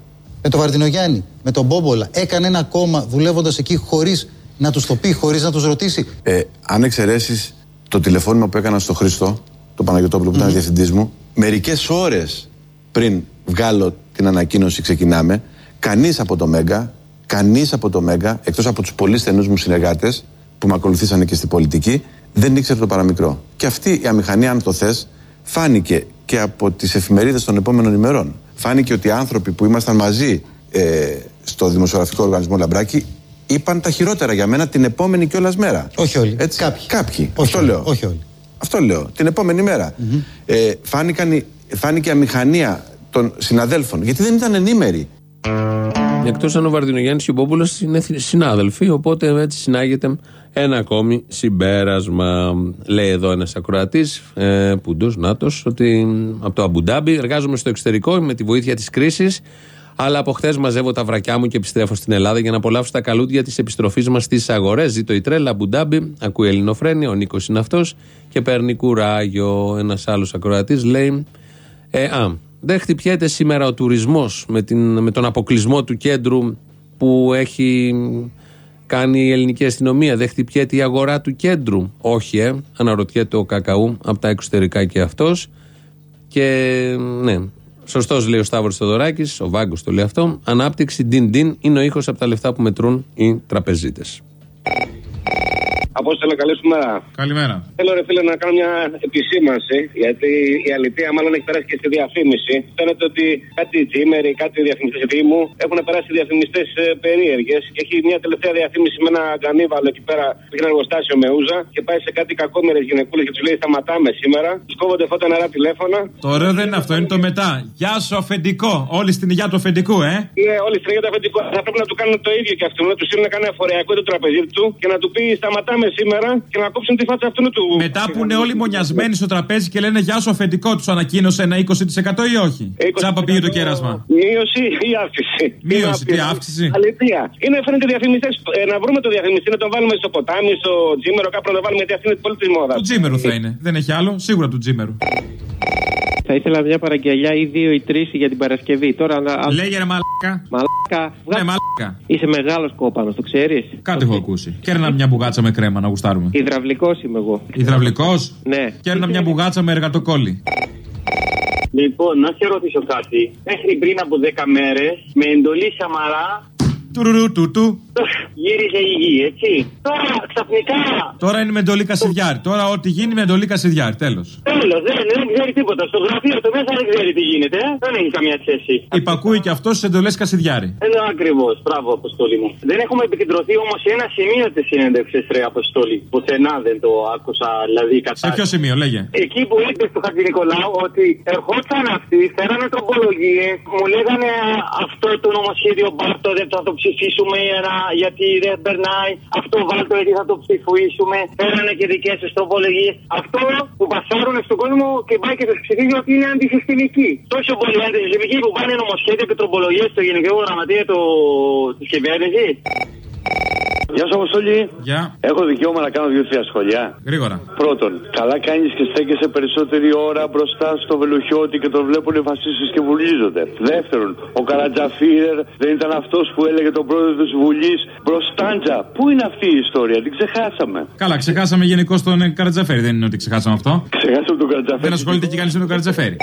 με τον Βαρδινογιάννη, με τον Μπόμπολα, έκανε ένα κόμμα δουλεύοντας εκεί χωρίς να τους το πει, χωρίς να τους ρωτήσει. Ε, αν εξαιρέσεις το τηλεφώνημα που έκανα στο Χρήστο, τον Παναγιώτοπουλο που ήταν διευθυντής μου, μερικές ώρες πριν βγάλω την ανακοίνωση ξεκινάμε, κανείς από το Μέγκα, κανείς από το Μέγκα, εκτός από τους πολύ στενούς μου συνεργάτες που με ακολουθήσανε και στην πολιτική, δεν ήξερε το παραμικρό. Και αυτή η αμηχανία, αν το θες, φάνηκε και από τις εφημερίδες των επόμενων ημερών. Φάνηκε ότι οι άνθρωποι που ήμασταν μαζί ε, στο δημοσιογραφικό οργανισμό Λαμπράκη είπαν τα χειρότερα για μένα την επόμενη κιόλας μέρα. Όχι όλοι. Έτσι. Κάποιοι. Κάποιοι. Όχι Αυτό όλοι, λέω. όχι όλοι. Αυτό λέω. Την επόμενη μέρα. Ε, φάνηκαν, οι- φάνηκε η αμηχανία των συναδέλφων. Γιατί δεν ήταν ενήμεροι. Εκτός αν ο Βαρδινογιάννης και ο Μπόμπουλος είναι θυ- συνάδελφοι, οπότε έτσι συνάγεται ένα ακόμη συμπέρασμα. Λέει εδώ ένας ακροατής, ε, Πουντός, Νάτος, ότι από το Αμπουντάμπι εργάζομαι στο εξωτερικό με τη βοήθεια της κρίσης. Αλλά από χθες μαζεύω τα βρακιά μου και επιστρέφω στην Ελλάδα για να απολαύσω τα καλούδια της επιστροφής μας στις αγορές. Ζήτω η τρέλα, Αμπουντάμπι, ακούει Ελληνοφρένια, ο Νίκος είναι αυτός και παίρνει κουράγιο. Ένας άλλος ακροατής λέει. Ε, α, δεν χτυπιέται σήμερα ο τουρισμός με, την- με τον αποκλεισμό του κέντρου που έχει κάνει η ελληνική αστυνομία. Δεν χτυπιέται η αγορά του κέντρου. Όχι, ε, αναρωτιέται ο Κακαού από τα εξωτερικά και αυτός. Και ναι, σωστός λέει ο Σταύρος Θεοδωράκης, ο Βάγκος το λέει αυτό. Ανάπτυξη din-din είναι ο ήχος από τα λεφτά που μετρούν οι τραπεζίτες. Απόστολε, καλή σου μέρα. Καλημέρα. Θέλω ρε φίλε να κάνω μια επισήμανση, γιατί η αλήθεια μάλλον έχει περάσει και στη διαφήμιση. Φαίνεται ότι κάτι τζίμεροι, κάτι διαφημιστές Δήμου έχουν περάσει διαφημιστές περίεργες. Και έχει μια τελευταία διαφήμιση με ένα γκανίβαλο εκεί πέρα που έχει ένα εργοστάσιο με ούζα και πάει σε κάτι κακόμερε γυναικούλες και τους λέει Σταματάμε σήμερα. Τους κόβονται φώτα νερά τηλέφωνα. Το ωραίο δεν είναι αυτό, είναι το μετά. Γεια σου, αφεντικό. Όλοι στην υγεία του αφεντικού, ε. Ναι, όλοι στην για το αφεντικό. Θα πρέπει να του κάνουν το ίδιο και αυτού. Να τους στείλουν κανένα φορεακό το τραπεζίτη του και να του πει Σταματάμε σήμερα και να κόψουν τη φάτσα αυτού του. Μετά που είναι όλοι μονιασμένοι στο τραπέζι και λένε Γεια σου, αφεντικό τους ανακοίνωσε ένα 20% ή όχι; Τσάπα πήγε το κέρασμα. Μείωση ή αύξηση; Μείωση, τι αύξηση. Αλήθεια. Είναι φαίνεται διαφημιστές. Ε, να βρούμε το διαφημιστή, να τον βάλουμε στο ποτάμι, στο τζίμερο, κάπου να το βάλουμε γιατί αυτή είναι πολύ τη μόδα. Του τζίμερου θα είναι. Δεν έχει άλλο, σίγουρα του τζίμερου. Θα ήθελα μια παραγγελιά ή δύο ή τρεις για την Παρασκευή. Τώρα να. α- Λέγε ρε μαλάκα. Μαλάκα. Ναι, μαλάκα. Είσαι μεγάλος κόπανος, το ξέρεις; Κάτι έχω ακούσει. Κέρνα μια μπουγάτσα με κρέμα να γουστάρουμε. Υδραυλικός είμαι εγώ. Υδραυλικός; Ναι. Κέρνα μια μπουγάτσα με εργατοκόλλη. Λοιπόν, να σε ρωτήσω κάτι. Μέχρι πριν από 10 μέρες, με εντολή Σαμαρά, Τουρουρού του του. Γύριζε η γη, έτσι. Τώρα ξαφνικά. Τώρα είναι με εντολή Κασιδιάρη. Τώρα ό,τι γίνει με εντολή Κασιδιάρη. Τέλος. Τέλος, δεν, δεν ξέρει τίποτα. Στο γραφείο του μέσα δεν ξέρει τι γίνεται. ε. Δεν έχει καμία σχέση. Υπακούει και αυτός στις εντολές Κασιδιάρη. Ενώ ακριβώς. Μπράβο, Αποστόλη μου. Δεν έχουμε επικεντρωθεί όμως σε ένα σημείο της συνέντευξης, ρε Αποστόλη. Πουθενά δεν το άκουσα, δηλαδή κατά. Σε ποιο σημείο, λέγε. Εκεί που είπες του Χατζη Νικολάου ότι ερχόταν αυτοί, φέρανε τροπολογίες, μου λέγανε αυτό το νομοσχέδιο πάρτο δεν θα το ψηφίσουμε για- γιατί δεν περνάει. Αυτό βάλτο γιατί θα το ψηφίσουμε. Φέρανε και δικές του τροπολογίες. Αυτό που πασάρουν στον κόσμο και πάει και του ψηφίζει ότι είναι αντισυστημική. Τόσο πολύ αντισυστημική που πάνε νομοσχέδια και τροπολογίες στο Γενικό Γραμματεία της κυβέρνησης. Γεια σου, Αποστολή. Γεια. Έχω δικαίωμα να κάνω δύο-τρία σχόλια. Γρήγορα. Πρώτον, καλά κάνεις και στέκεσαι περισσότερη ώρα μπροστά στο βελουχιώτη και τον βλέπουν οι φασίστες και βουλίζονται. Δεύτερον, ο Καρατζαφίρερ δεν ήταν αυτός που έλεγε τον πρόεδρο της Βουλής μπροστάντζα. Πού είναι αυτή η ιστορία, την ξεχάσαμε. Καλά, ξεχάσαμε γενικώς τον ε, Καρατζαφέρη. Δεν είναι ότι ξεχάσαμε αυτό. Ξεχάσαμε τον Καρατζαφέρη. Δεν ασχολείται και κανείς με τον Καρατζαφέρη.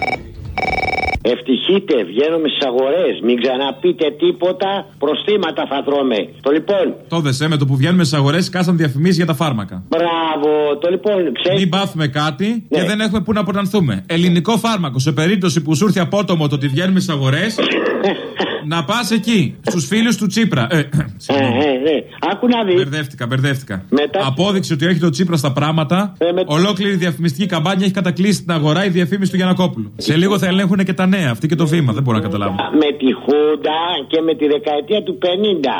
Ευτυχείτε, βγαίνουμε στις αγορές. Μην ξαναπείτε τίποτα. Προστήματα θα τρώμε. Το λοιπόν, Το δεσέ με το που βγαίνουμε στις αγορές, κάσαν διαφημίσεις για τα φάρμακα. μπράβο. Το λοιπόν, ξέρει. Μην πάθουμε κάτι και δεν έχουμε πού να αποτανθούμε. Ελληνικό φάρμακο. Σε περίπτωση που σου έρθει απότομο το ότι βγαίνουμε στις αγορές, να πας εκεί, στους φίλους του Τσίπρα. Ε, συγγνώμη. Άκου να δεις. Μπερδεύτηκα, μπερδεύτηκα. Απόδειξη ότι έχει το Τσίπρας στα πράγματα. Ολόκληρη διαφημιστική καμπάνια έχει κατακλείσει την αγορά η διαφήμιση του Γιανακόπουλου. Σε λίγο θα ελέγχουν και τα νέα, αυτή και το βήμα. Δεν μπορώ να καταλάβω. Με τη Χούντα και με τη δεκαετία του 50.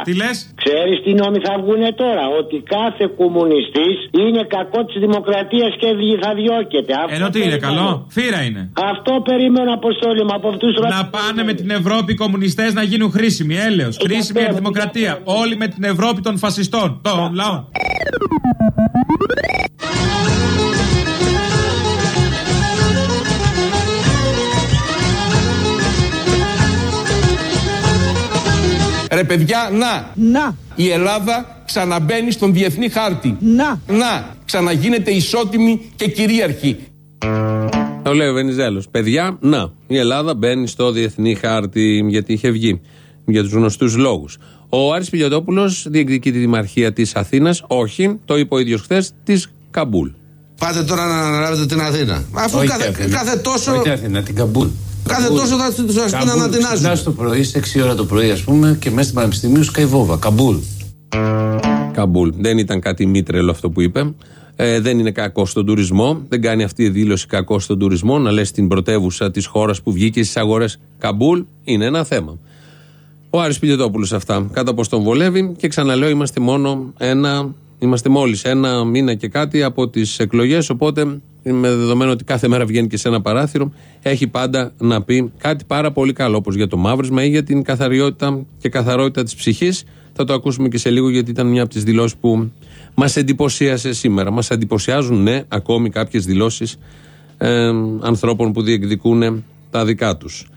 Τι λες; Ξέρεις τι νόμοι θα βγουν τώρα; Ότι κάθε κομμουνιστής είναι κακό της δημοκρατίας και δι- θα διώκεται. Αυτό Ενώ τι είναι, περιμένω. καλό; Φύρα είναι. Αυτό περιμένω αποστόλη μου από αυτούς τους Να πάνε με την Ευρώπη οι κομμουνιστές να γίνουν χρήσιμοι. Έλεος. Χρήσιμη για τη δημοκρατία. Όλοι με την Ευρώπη των φασιστών. Των λαών. Ρε παιδιά, να. Να. Η Ελλάδα ξαναμπαίνει στον διεθνή χάρτη. Να. Να. Ξαναγίνεται ισότιμη και κυρίαρχη. Το λέει ο Βενιζέλος. Παιδιά, να, η Ελλάδα μπαίνει στο διεθνή χάρτη γιατί είχε βγει. Για τους γνωστούς λόγους. Ο Άρης Σπηλιωτόπουλος διεκδικεί τη δημαρχία της Αθήνας. Όχι, το είπε ο ίδιος χθες, της Καμπούλ. Πάτε τώρα να αναλάβετε την Αθήνα. Αφού Όχι κάθε, Αθήνα. κάθε τόσο. Όχι την Αθήνα, την Καμπούλ. Κάθε Καμπούλ. τόσο θα του ασκούν Καμπούλ. να την Ξυπνάς το πρωί, στις 6 η ώρα το πρωί, ας πούμε, και μέσα στην Πανεπιστημίου σκάει βόμβα. Καμπούλ. Καμπούλ. Δεν ήταν κάτι ημίτρελο αυτό που είπε. Ε, δεν είναι κακό στον τουρισμό. Δεν κάνει αυτή η δήλωση κακό στον τουρισμό. Να λες την πρωτεύουσα της χώρας που βγήκε στις αγορές Καμπούλ είναι ένα θέμα. Ο Άρης Σπηλιωτόπουλος αυτά. Κατά πώς τον βολεύει και ξαναλέω, είμαστε μόνο ένα, είμαστε μόλις ένα μήνα και κάτι από τις εκλογές. Οπότε, με δεδομένο ότι κάθε μέρα βγαίνει και σε ένα παράθυρο, έχει πάντα να πει κάτι πάρα πολύ καλό, όπως για το μαύρισμα ή για την καθαριότητα και καθαρότητα της ψυχής. Θα το ακούσουμε και σε λίγο, γιατί ήταν μια από τις δηλώσεις που μας εντυπωσίασε σήμερα. Μας εντυπωσιάζουν, ναι, ακόμη κάποιες δηλώσεις ε, ανθρώπων που διεκδικούν τα δικά τους.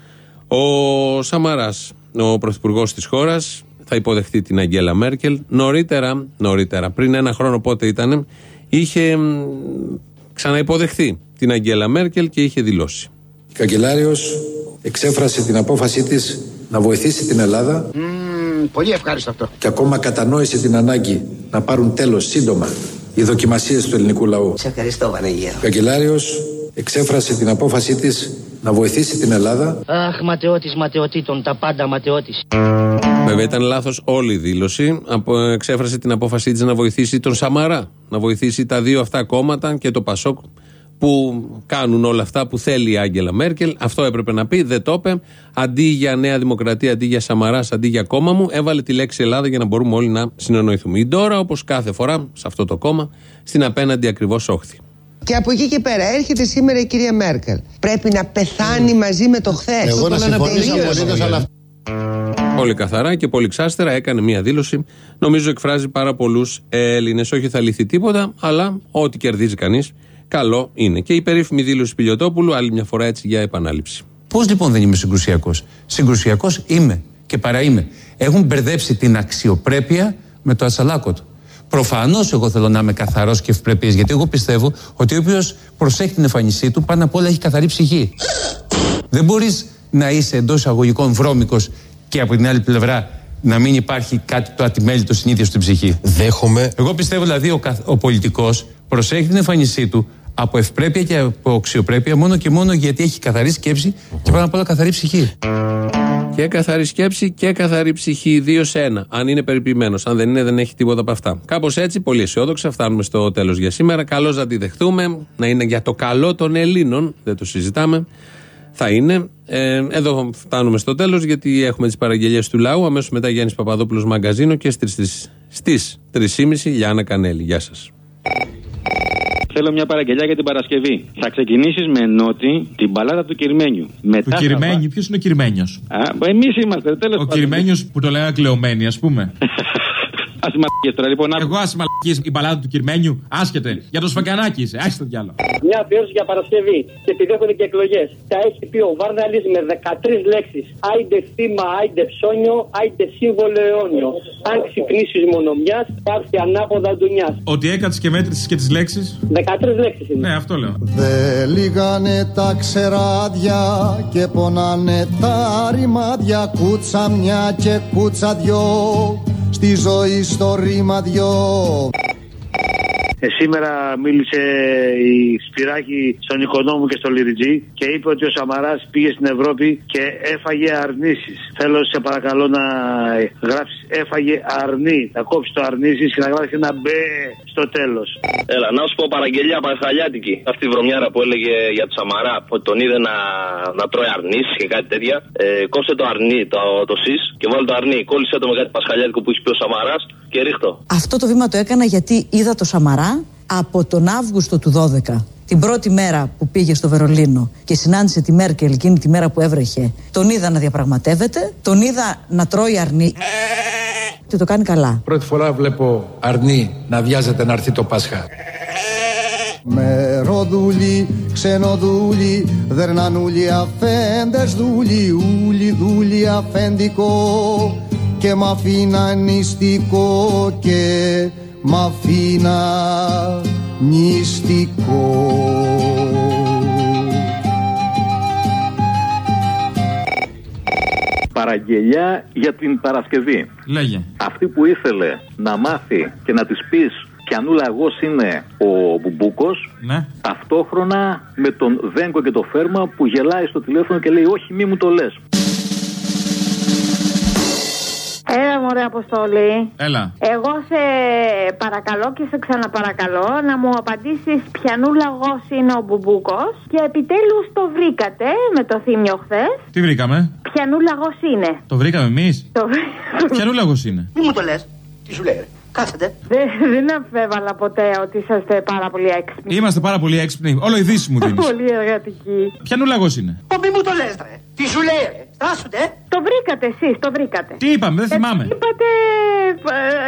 Ο Σαμαράς, ο πρωθυπουργός της χώρας, θα υποδεχτεί την Αγγέλα Μέρκελ. Νωρίτερα, νωρίτερα, πριν ένα χρόνο πότε ήταν, είχε μ, ξαναυποδεχθεί την Αγγέλα Μέρκελ και είχε δηλώσει. Η καγκελάριος εξέφρασε την απόφασή της να βοηθήσει την Ελλάδα πολύ ευχάριστο αυτό. και ακόμα κατανόησε την ανάγκη να πάρουν τέλος σύντομα οι δοκιμασίες του ελληνικού λαού. Σε ευχαριστώ, Βανεγέρο. Ο καγκελάριος εξέφρασε την απόφασή της να βοηθήσει την Ελλάδα Αχ, ματαιώτης ματαιωτήτων, τα πάντα ματαιώτης. Βέβαια ήταν λάθος όλη η δήλωση. Απο- Εξέφρασε την απόφασή της να βοηθήσει τον Σαμαρά. Να βοηθήσει τα δύο αυτά κόμματα και το Πασόκ που κάνουν όλα αυτά που θέλει η Άγγελα Μέρκελ. Αυτό έπρεπε να πει, δεν το είπε. Αντί για Νέα Δημοκρατία, αντί για Σαμαράς, αντί για κόμμα μου, έβαλε τη λέξη Ελλάδα για να μπορούμε όλοι να συνεννοηθούμε. Η Ντόρα, όπως κάθε φορά σε αυτό το κόμμα, στην απέναντι ακριβώς όχθη. Και από εκεί και πέρα έρχεται σήμερα η κυρία Μέρκελ. Πρέπει να πεθάνει μαζί με το χθες. Εγώ να συμφωνήσω απολύτως, αλλά Πολύ καθαρά και πολύ ξάστερα έκανε μία δήλωση. Νομίζω εκφράζει πάρα πολλούς Έλληνες. Όχι θα λυθεί τίποτα, αλλά ό,τι κερδίζει κανείς, καλό είναι. Και η περίφημη δήλωση Πιλιοτόπουλου, άλλη μια φορά έτσι για επανάληψη. Πώς λοιπόν δεν είμαι συγκρουσιακός; Συγκρουσιακός είμαι και παρά είμαι. Έχουν μπερδέψει την αξιοπρέπεια με το ασαλάκωτο. Προφανώς εγώ θέλω να είμαι καθαρός και ευπρεπή, γιατί εγώ πιστεύω ότι όποιο προσέχει την εμφάνισή του, πάνω απ' όλα έχει καθαρή ψυχή. Δεν μπορείς να είσαι εντός εισαγωγικών βρώμικος και από την άλλη πλευρά να μην υπάρχει κάτι το ατιμέλητο συνήθεια στην ψυχή. Δέχομαι. Εγώ πιστεύω δηλαδή ο, καθ- ο πολιτικός προσέχει την εμφάνισή του από ευπρέπεια και από αξιοπρέπεια μόνο και μόνο γιατί έχει καθαρή σκέψη και πάνω απ' όλα καθαρή ψυχή. Και καθαρή σκέψη και καθαρή ψυχή, δύο σε ένα. Αν είναι περιποιημένος. Αν δεν είναι, δεν έχει τίποτα από αυτά. Κάπως έτσι, πολύ αισιόδοξα, φτάνουμε στο τέλος για σήμερα. Καλώς να τη δεχτούμε. Να είναι για το καλό των Ελλήνων. Δεν το συζητάμε. Θα είναι. Ε, εδώ φτάνουμε στο τέλος, γιατί έχουμε τις παραγγελίες του λαού. Αμέσως μετά Γιάννης Παπαδόπουλος Μαγκαζίνο και στις 3.30 Λιάννα Κανέλη. Γεια σας. Θέλω μια παραγγελιά για την Παρασκευή. Θα ξεκινήσεις με νότι την μπαλάδα του Κυρμένιου. Μετά Ο Κυρμένιο, ποιος είναι ο Κυρμένιος; Εμείς είμαστε, τέλος Ο Κυρμένιος που το λέγανε κλεωμένοι, ας πούμε. Ασημαλικέ τώρα λοιπόν. Εγώ ασημαλική η μπαλάδα του Κυρμένιου, άσχετε. Για το σφαγκανάκι είσαι, άσχετε κι άλλο. Μια αφιέρωση για Παρασκευή και επειδή έχουν και εκλογές. Τα έχει πει ο Βάρναλη με 13 λέξεις. Άιντε θύμα, άιντε ψώνιο, άιντε σύμβολο αιώνιο. Αν ξυπνήσεις μονομιάς, πάρθει ανάποδα ντουνιάς. Ότι έκατσε και μέτρησες και τις λέξεις. 13 λέξεις είναι. Ναι, αυτό λέω. Δε λίγανε τα ξεράδια και πονάνε τα ρημάδια κούτσα μια και κούτσα δυο στη ζωή στο ρήμα δυο Ε, σήμερα μίλησε η Σπυράκη στον οικονόμο και στο Λιριτζή και είπε ότι ο Σαμαράς πήγε στην Ευρώπη και έφαγε αρνήσεις. Θέλω σε παρακαλώ να γράψεις έφαγε αρνή. Να κόψεις το αρνήσεις και να γράψεις ένα μπε στο τέλος. Έλα, να σου πω παραγγελία Πανθαλιάτικη. Αυτή η βρωμιάρα που έλεγε για το Σαμαρά, ότι τον είδε να, να τρώει αρνήσεις και κάτι τέτοια. Ε, κόψε το αρνί, το, το σεις και βάλει το αρνί. Κόλλησε το με κάτι Πασχαλιάτικο που έχει πει ο Σαμαράς και ρίχτω. Αυτό το βήμα το έκανα γιατί είδα το Σαμαρά από τον Αύγουστο του 12 την πρώτη μέρα που πήγε στο Βερολίνο και συνάντησε τη Μέρκελ εκείνη τη μέρα που έβρεχε, τον είδα να διαπραγματεύεται, τον είδα να τρώει αρνί και το κάνει καλά. Πρώτη φορά βλέπω αρνί να βιάζεται να έρθει το Πάσχα. Με ροδούλι, ξενοδούλι, δερνανούλι, αφέντες δούλι, ούλι δούλι αφέντικο και μ' αφήνα νηστικό και μ' αφήνα νηστικό. Παραγγελιά για την Παρασκευή. Λέγε. Αυτή που ήθελε να μάθει και να της πεις ποιανού λαγός είναι ο Μπουμπούκος Ναι. ταυτόχρονα με τον Δέγκο και το Φέρμα που γελάει στο τηλέφωνο και λέει όχι μη μου το λες. Έλα μωρέ Αποστολή. Έλα. Εγώ σε παρακαλώ και σε ξαναπαρακαλώ να μου απαντήσεις ποιανού λαγός είναι ο Μπουμπούκος και επιτέλους το βρήκατε με το θύμιο χθες. Τι βρήκαμε; Ποια Πιανού λαγός είναι. Το βρήκαμε εμείς. Το... Ποιανού λαγός είναι; Μη μου το λες. Τι σου λέει, ρε. Κάθετε. Δεν, δεν αμφέβαλα ποτέ ότι είσαστε πάρα πολύ έξυπνοι. Είμαστε πάρα πολύ έξυπνοι. Όλο ειδήσει μου δίνεις. Πολύ εργατικοί. Ποιανού λαγός είναι; Πω μη μου το λες, ρε. Τι σου λέει, ρε. Στάσουνε. Το βρήκατε εσείς, το βρήκατε. Τι είπαμε, δεν θυμάμαι. Είπατε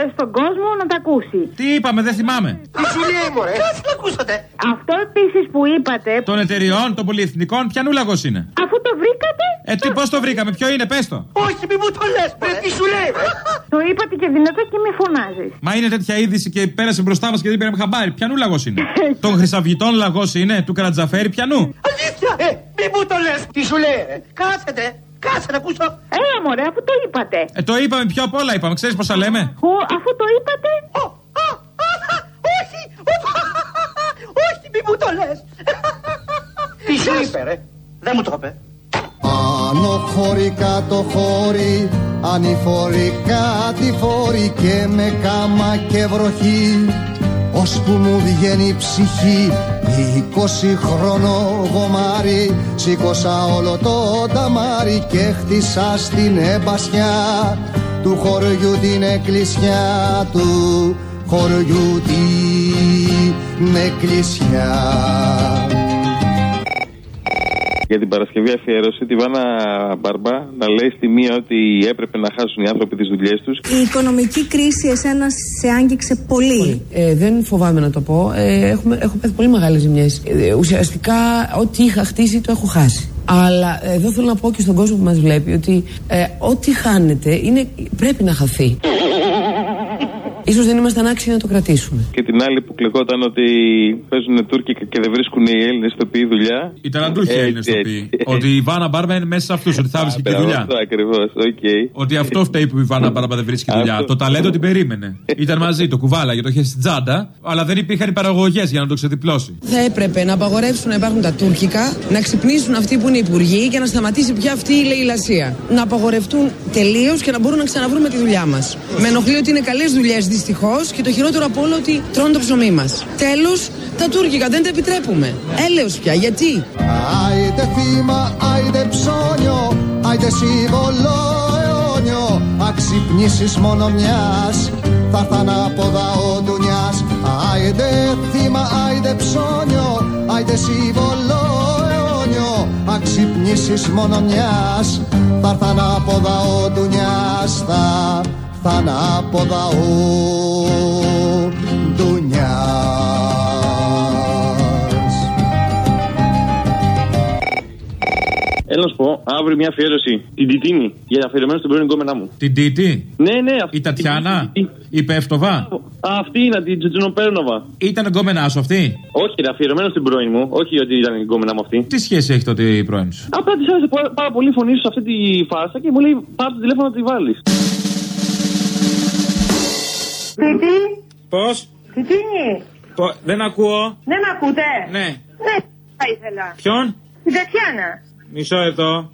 ε, στον κόσμο να τα ακούσει. Τι είπαμε, δεν θυμάμαι. Τι σου λέει, μωρέ. Κάτσε να ακούσατε; Αυτό επίσης που είπατε. Των εταιριών, των πολυεθνικών, ποιανού λαγό είναι. Αφού το βρήκατε. Ε, τι, πώς το βρήκαμε, ποιο είναι, πες το. Όχι, μη μου το λες, μωρέ. Τι σου λέει, ρε. Το είπατε και δυνατός και με φωνάζεις. Μα είναι τέτοια είδηση και πέρασε μπροστά μας και δεν πήραμε χαμπάρι. Ποιανού λαγό είναι. Των Χρυσαυγητών λαγός είναι, του Καρατζαφέρη, ποιανού. Αλήθεια, ε. Μη μου το λες. Τι σου λέει, ρε. Κάθετε. Κάτσε να ακούσω. Έλα, μωρέ, αφού το είπατε. Ε, το είπαμε πιο απ' όλα, είπαμε. Ξέρεις πόσα λέμε; Ο, αφού το είπατε. Όχι. Όχι, μη μου το λες. Τι σου είπε, ρε; Δεν μου το είπε. Άνω χώρι κάτω χώρι Ανηφορεί κάτι φόρη και με κάμα και βροχή Ώσπου μου βγαίνει η ψυχή Είκοσι χρόνο γομάρι Σήκωσα όλο το ταμάρι Και χτίσα στην εμπασιά Του χωριού την εκκλησιά Του. Χωριού την εκκλησιά Για την Παρασκευή αφιέρωση τη Βάνα Μπαρμπά να λέει στη μία ότι έπρεπε να χάσουν οι άνθρωποι τις δουλειές τους. Η οικονομική κρίση εσένα σε άγγιξε πολύ. Ε, δεν φοβάμαι να το πω. Ε, έχουμε, έχω πάθει πολύ μεγάλες ζημιές. Ε, ουσιαστικά, ό,τι είχα χτίσει το έχω χάσει. Αλλά ε, εδώ θέλω να πω και στον κόσμο που μας βλέπει ότι ε, ό,τι χάνεται είναι, πρέπει να χαθεί. Ίσως δεν ήμασταν άξιοι να το κρατήσουμε. Και την άλλη που κλεγόταν ότι παίζουν Τούρκοι και δεν βρίσκουν οι Έλληνες ηθοποιοί δουλειά. Ήταν αντρούχοι Έτσι, Έλληνες έτσι. ηθοποιοί. Ότι η Βάνα Μπάρμπα είναι μέσα σε αυτούς, ότι θα βρίσκει και δουλειά. Αυτό ακριβώς, οκ. Ότι αυτό φταίει που η Βάνα Μπάρμπα δεν βρίσκει δουλειά. Αυτό. Το ταλέντο την περίμενε. Ήταν μαζί, το κουβάλαγε, το είχε στην τσάντα, αλλά δεν υπήρχαν οι παραγωγές για να το ξεδιπλώσει. Θα έπρεπε να απαγορεύσουν να υπάρχουν τα τουρκικά, να ξυπνήσουν αυτοί που είναι υπουργοί και να σταματήσει πια αυτή η λαιλασία. Να απαγορευτούν τελείως και να μπορούν να ξαναβρούμε τη δουλειά μας. Με ενοχλεί ότι είναι καλές δουλειές δυστυχώς και το χειρότερο από όλο ότι τρώνε το ψωμί μας. Τέλος, τα τουρκικά δεν τα επιτρέπουμε. Έλεος πια, γιατί; Άιντε θύμα, άιντε ψώνιο, άιντε σύμβολο αιώνιο Αξυπνήσεις μόνο μιας, θα έρθ' ανάποδα ο ντουνιάς Άιντε θύμα, άιντε ψώνιο, άιντε σύμβολο αιώνιο Αξυπνήσεις μόνο μιας, θα έρθ' ανάποδα ο ντουνιάς Θα έρθ' ανάποδα ο ντουνιάς Έλα να σου πω, αύριο μια αφιέρωση. Την Τιτίνη για αφιερωμένο στον πρώην γκόμενά μου. Την Τίτη, Ναι, ναι, αυτή. η Τατιάνα, η Πεύτοβα; Α, αυτή είναι, την Τζουτζουνοπέρνοβα. Ήταν γκόμενά σου αυτή; Όχι, ρε, αφιερωμένο στην πρώην μου. Όχι ότι ήταν η γκόμενά μου αυτή. Τι σχέση έχει τότε η πρώην σου; Απλά της άρεσε πάρα- πάρα πολύ η φωνή σου σε αυτή τη φάρσα και μου λέει πάρε το τηλέφωνο να τη βάλεις. Τιτή, Πώς; Τιτίνη, Δεν ακούω. δεν με ακούτε; Ναι. Ναι, θα ήθελα. Ποιον; Την Τατιάνα. Μισό εδώ.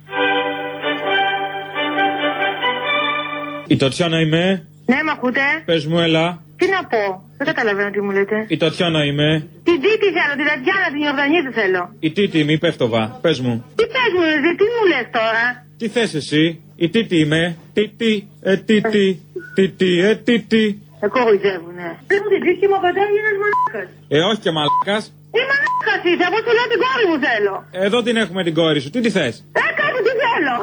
Η Τατιάνα είμαι. Ναι, με ακούτε; Πες μου, έλα. Τι να πω; Δεν καταλαβαίνω τι μου λέτε. Η Τατιάνα είμαι. Την Τίτη θέλω, την Τατιάνα, την Ιορδανίδη θέλω. Η Τίτη είμαι, η Πεύτοβα. Πες μου. Τι πες μου, ρε, τι μου λες τώρα; Τι θες εσύ; Η Τίτη είμαι. Τίτη, ε, Τίτη, Τίτη, ε, Τίτη. Με κοροϊδεύουνε. Δεν μου την πεις και μου απαντάει ένας μαλάκας. Ε, όχι και μαλάκας. Τι μαλάκας είσαι, εγώ σου λέω την κόρη μου θέλω. Εδώ την έχουμε την κόρη σου. Τι τη θες; Ε, κάτι τι θέλω.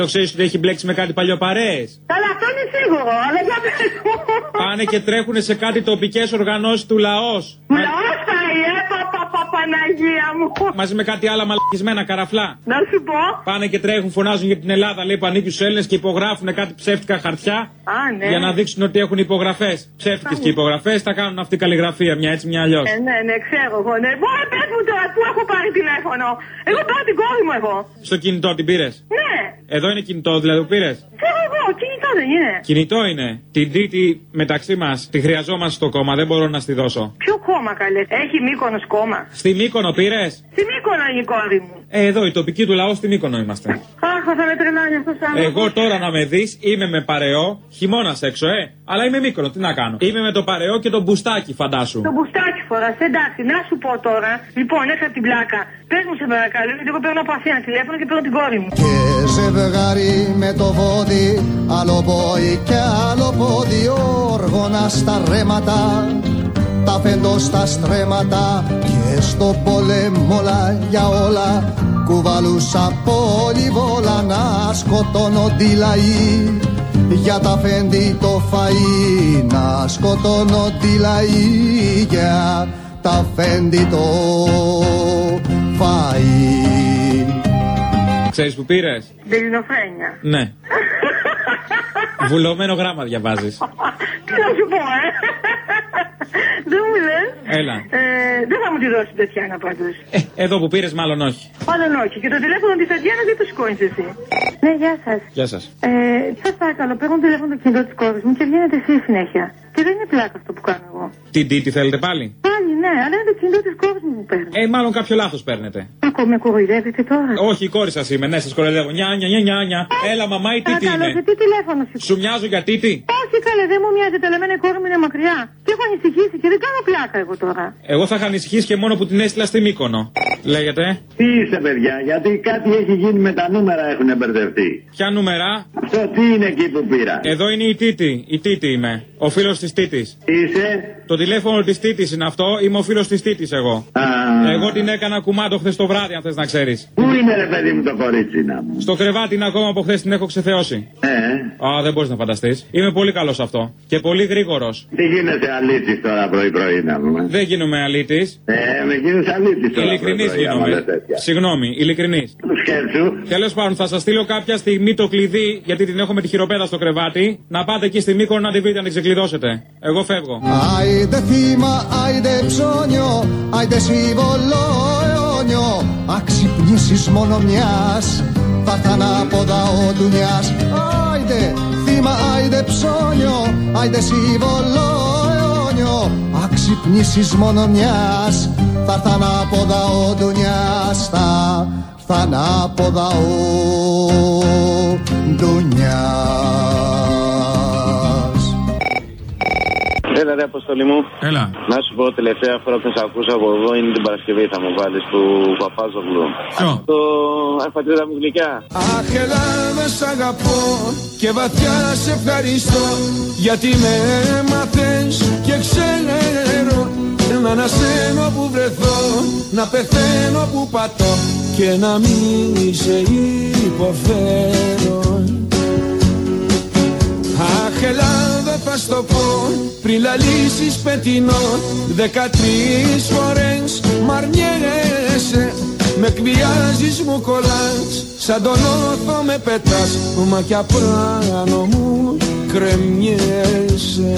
Το ξέρεις ότι έχει μπλέξει με κάτι παλιοπαρέες. Καλά, αυτό είναι σίγουρο, αλλά για πες μου. Πάνε και τρέχουν σε κάτι τοπικές οργανώσεις του λαός. Λαός πάει, ε, πα, πα, πα, Παναγία μου. Μαζί με κάτι άλλα μαλακισμένα καραφλά. Να σου πω. Πάνε και τρέχουν, φωνάζουν για την Ελλάδα, λέει που ανήκει στου Έλληνες και υπογράφουν κάτι ψεύτικα χαρτιά. Α, ναι. Για να δείξουν ότι έχουν υπογραφές. Ψεύτικες και υπογραφές, θα κάνουν αυτή καλλιγραφία, μια έτσι, μια αλλιώς. Ε, ναι, ναι, ξέρω εγώ, ναι. Μπορεί, πες μου τώρα, πού έχω πάρει τηλέφωνο. Εγώ πάω την κόρη μου εγώ. Στο κινητό την πήρες; Ναι, Εδώ είναι κινητό δηλαδή που πήρες; ξέρω εγώ, κινητό δεν είναι. Κινητό είναι. Την τρίτη μεταξύ μας τη χρειαζόμαστε στο κόμμα, δεν μπορώ να στη δώσω. Ποιο κόμμα καλέ, έχει Μύκονος κόμμα. Στη Μύκονο πήρες; Στη Μύκονο είναι η κόρη μου. Ε, εδώ η τοπική του λαού στη Μύκονο είμαστε. Αχ, θα με τρελάνει αυτό σαν. Εγώ τώρα να με δεις, είμαι με παρεό, χειμώνας έξω, ε. Αλλά είμαι μήκονο, τι να κάνω. Είμαι με το παρεό και το μπουστάκι, φαντάσου. Το μπουστάκι διάφορα. Εντάξει, να σου πω τώρα. Λοιπόν, έξω από την πλάκα. Πες μου σε παρακαλώ, γιατί εγώ παίρνω από Αθήνα τηλέφωνο και παίρνω την κόρη μου. Και ζευγάρι με το βόδι Άλλο πόη και άλλο πόδι Όργωνα στα ρέματα Τα φέντο στα στρέμματα Και στο πολέμολα για όλα Κουβαλούσα πολυβόλα Να σκοτώνονται οι λαοί για τα φέντη το φαΐ να σκοτώνω τη λαή για τα φέντη το φαΐ Ξέρεις που πήρες; Δελινοφρένια. Ναι. Βουλωμένο γράμμα διαβάζεις. Τι να σου πω, ε; Δεν μου λες. Έλα. Ε, δεν θα μου τη δώσεις Τετιάνα πάντως. Ε, εδώ που πήρες, μάλλον όχι. Μάλλον όχι. Και το τηλέφωνο της Τετιάνα δεν το σηκώνεις εσύ. Ναι, γεια σας. Γεια σας. Ε, σας παρακαλώ, παίρνω τηλέφωνο το κινητό τη κόρη μου και βγαίνετε εσεί συνέχεια. Και δεν είναι πλάκα αυτό που κάνω εγώ. Τι, τι, τι θέλετε πάλι; Πάλι, ναι, αλλά είναι το κινητό της κόρης μου που παίρνει. Ε, μάλλον κάποιο λάθος παίρνετε. Ακόμα με κοροϊδεύετε τώρα. Όχι, η κόρη σας είμαι, ναι, σας κοροϊδεύω. Νιά, νιά, νιά, νιά, νιά. Έλα, μαμά, η τίτη Παρακαλώ, είναι. σε τι τηλέφωνο σου. Σου μοιάζω για τίτη; Όχι, καλέ, δεν μου μοιάζει. Τελεμένα η κόρη μου είναι μακριά. Και έχω ανησυχήσει και δεν κάνω πλάκα εγώ τώρα. Εγώ θα είχα ανησυχήσει και μόνο που την έστειλα στη Μύκονο. Λέγεται. Τι είσαι, παιδιά, γιατί κάτι έχει γίνει με τα νούμερα έχουν μπερδευτεί. Ποια νούμερα; Αυτό τι είναι εκεί που πήρα. Εδώ είναι η Τίτη. Η Τίτη είμαι. Ο φίλος τη Τίτη. Είσαι; Το τηλέφωνο της Τίτη είναι αυτό. Είμαι ο φίλος της Τίτη εγώ. Εγώ την έκανα κουμάντο χθες το βράδυ, αν θες να ξέρεις. Πού είναι, ρε παιδί μου, το κορίτσι να μου; Στο κρεβάτι είναι ακόμα από χθες την έχω ξεθεώσει. Ε, Α, δεν μπορείς να φανταστείς. Είμαι πολύ καλός σε αυτό. Και πολύ γρήγορος. τι γίνεσαι αλήτης τώρα πρωί-πρωί να μου. ε. Δεν γίνομαι αλήτης. Ε, με γίνεσαι αλήτης τώρα. Ειλικρινής πρωί-πρωί, άμα γίνομαι. λες τέτοια. Συγγνώμη, ειλικρινής. Σκέψου. Τέλος πάντων, θα σας στείλω κάποια στιγμή το κλειδί, γιατί την έχω με τη χειροπέδα στο κρεβάτι. Να πάτε εκεί στη Μύκονο να τη βρείτε να την ξεκλειδώσετε. Εγώ φεύγω. Άιντε θύμα, άιντε ψώνιο, άιντε σύμβολο αιώνιο. Αξυπνήσεις μόνο μιας, θα έρθαν από ο ντουνιάς Άιντε θύμα, άιντε ψώνιο, άιντε σύμβολο αιώνιο. Αξυπνήσεις μόνο μιας, θα έρθαν από ο ντουνιάς Θα έρθαν από ο ντουνιάς Έλα, ρε, αποστολή μου. Έλα. Να σου πω, τελευταία φορά που σε ακούσα από εδώ είναι την Παρασκευή. Θα μου βάλεις του Παπάζογλου. Ποιο; Το Αχ, μου γλυκιά. Αχ Ελλάδα σ' αγαπώ και βαθιά σε ευχαριστώ γιατί με έμαθες και ξέρω να ανασένω που βρεθώ να πεθαίνω που πατώ και να μην σε υποφέρω Αχ Ελλάδα θα στο πω πριν λαλήσεις πετεινό Δεκατρεις φορές μ' αρνιέσαι Με κβιάζεις μου κολλάς Σαν τον όθο με πετάς Μα κι απάνω μου κρεμιέσαι.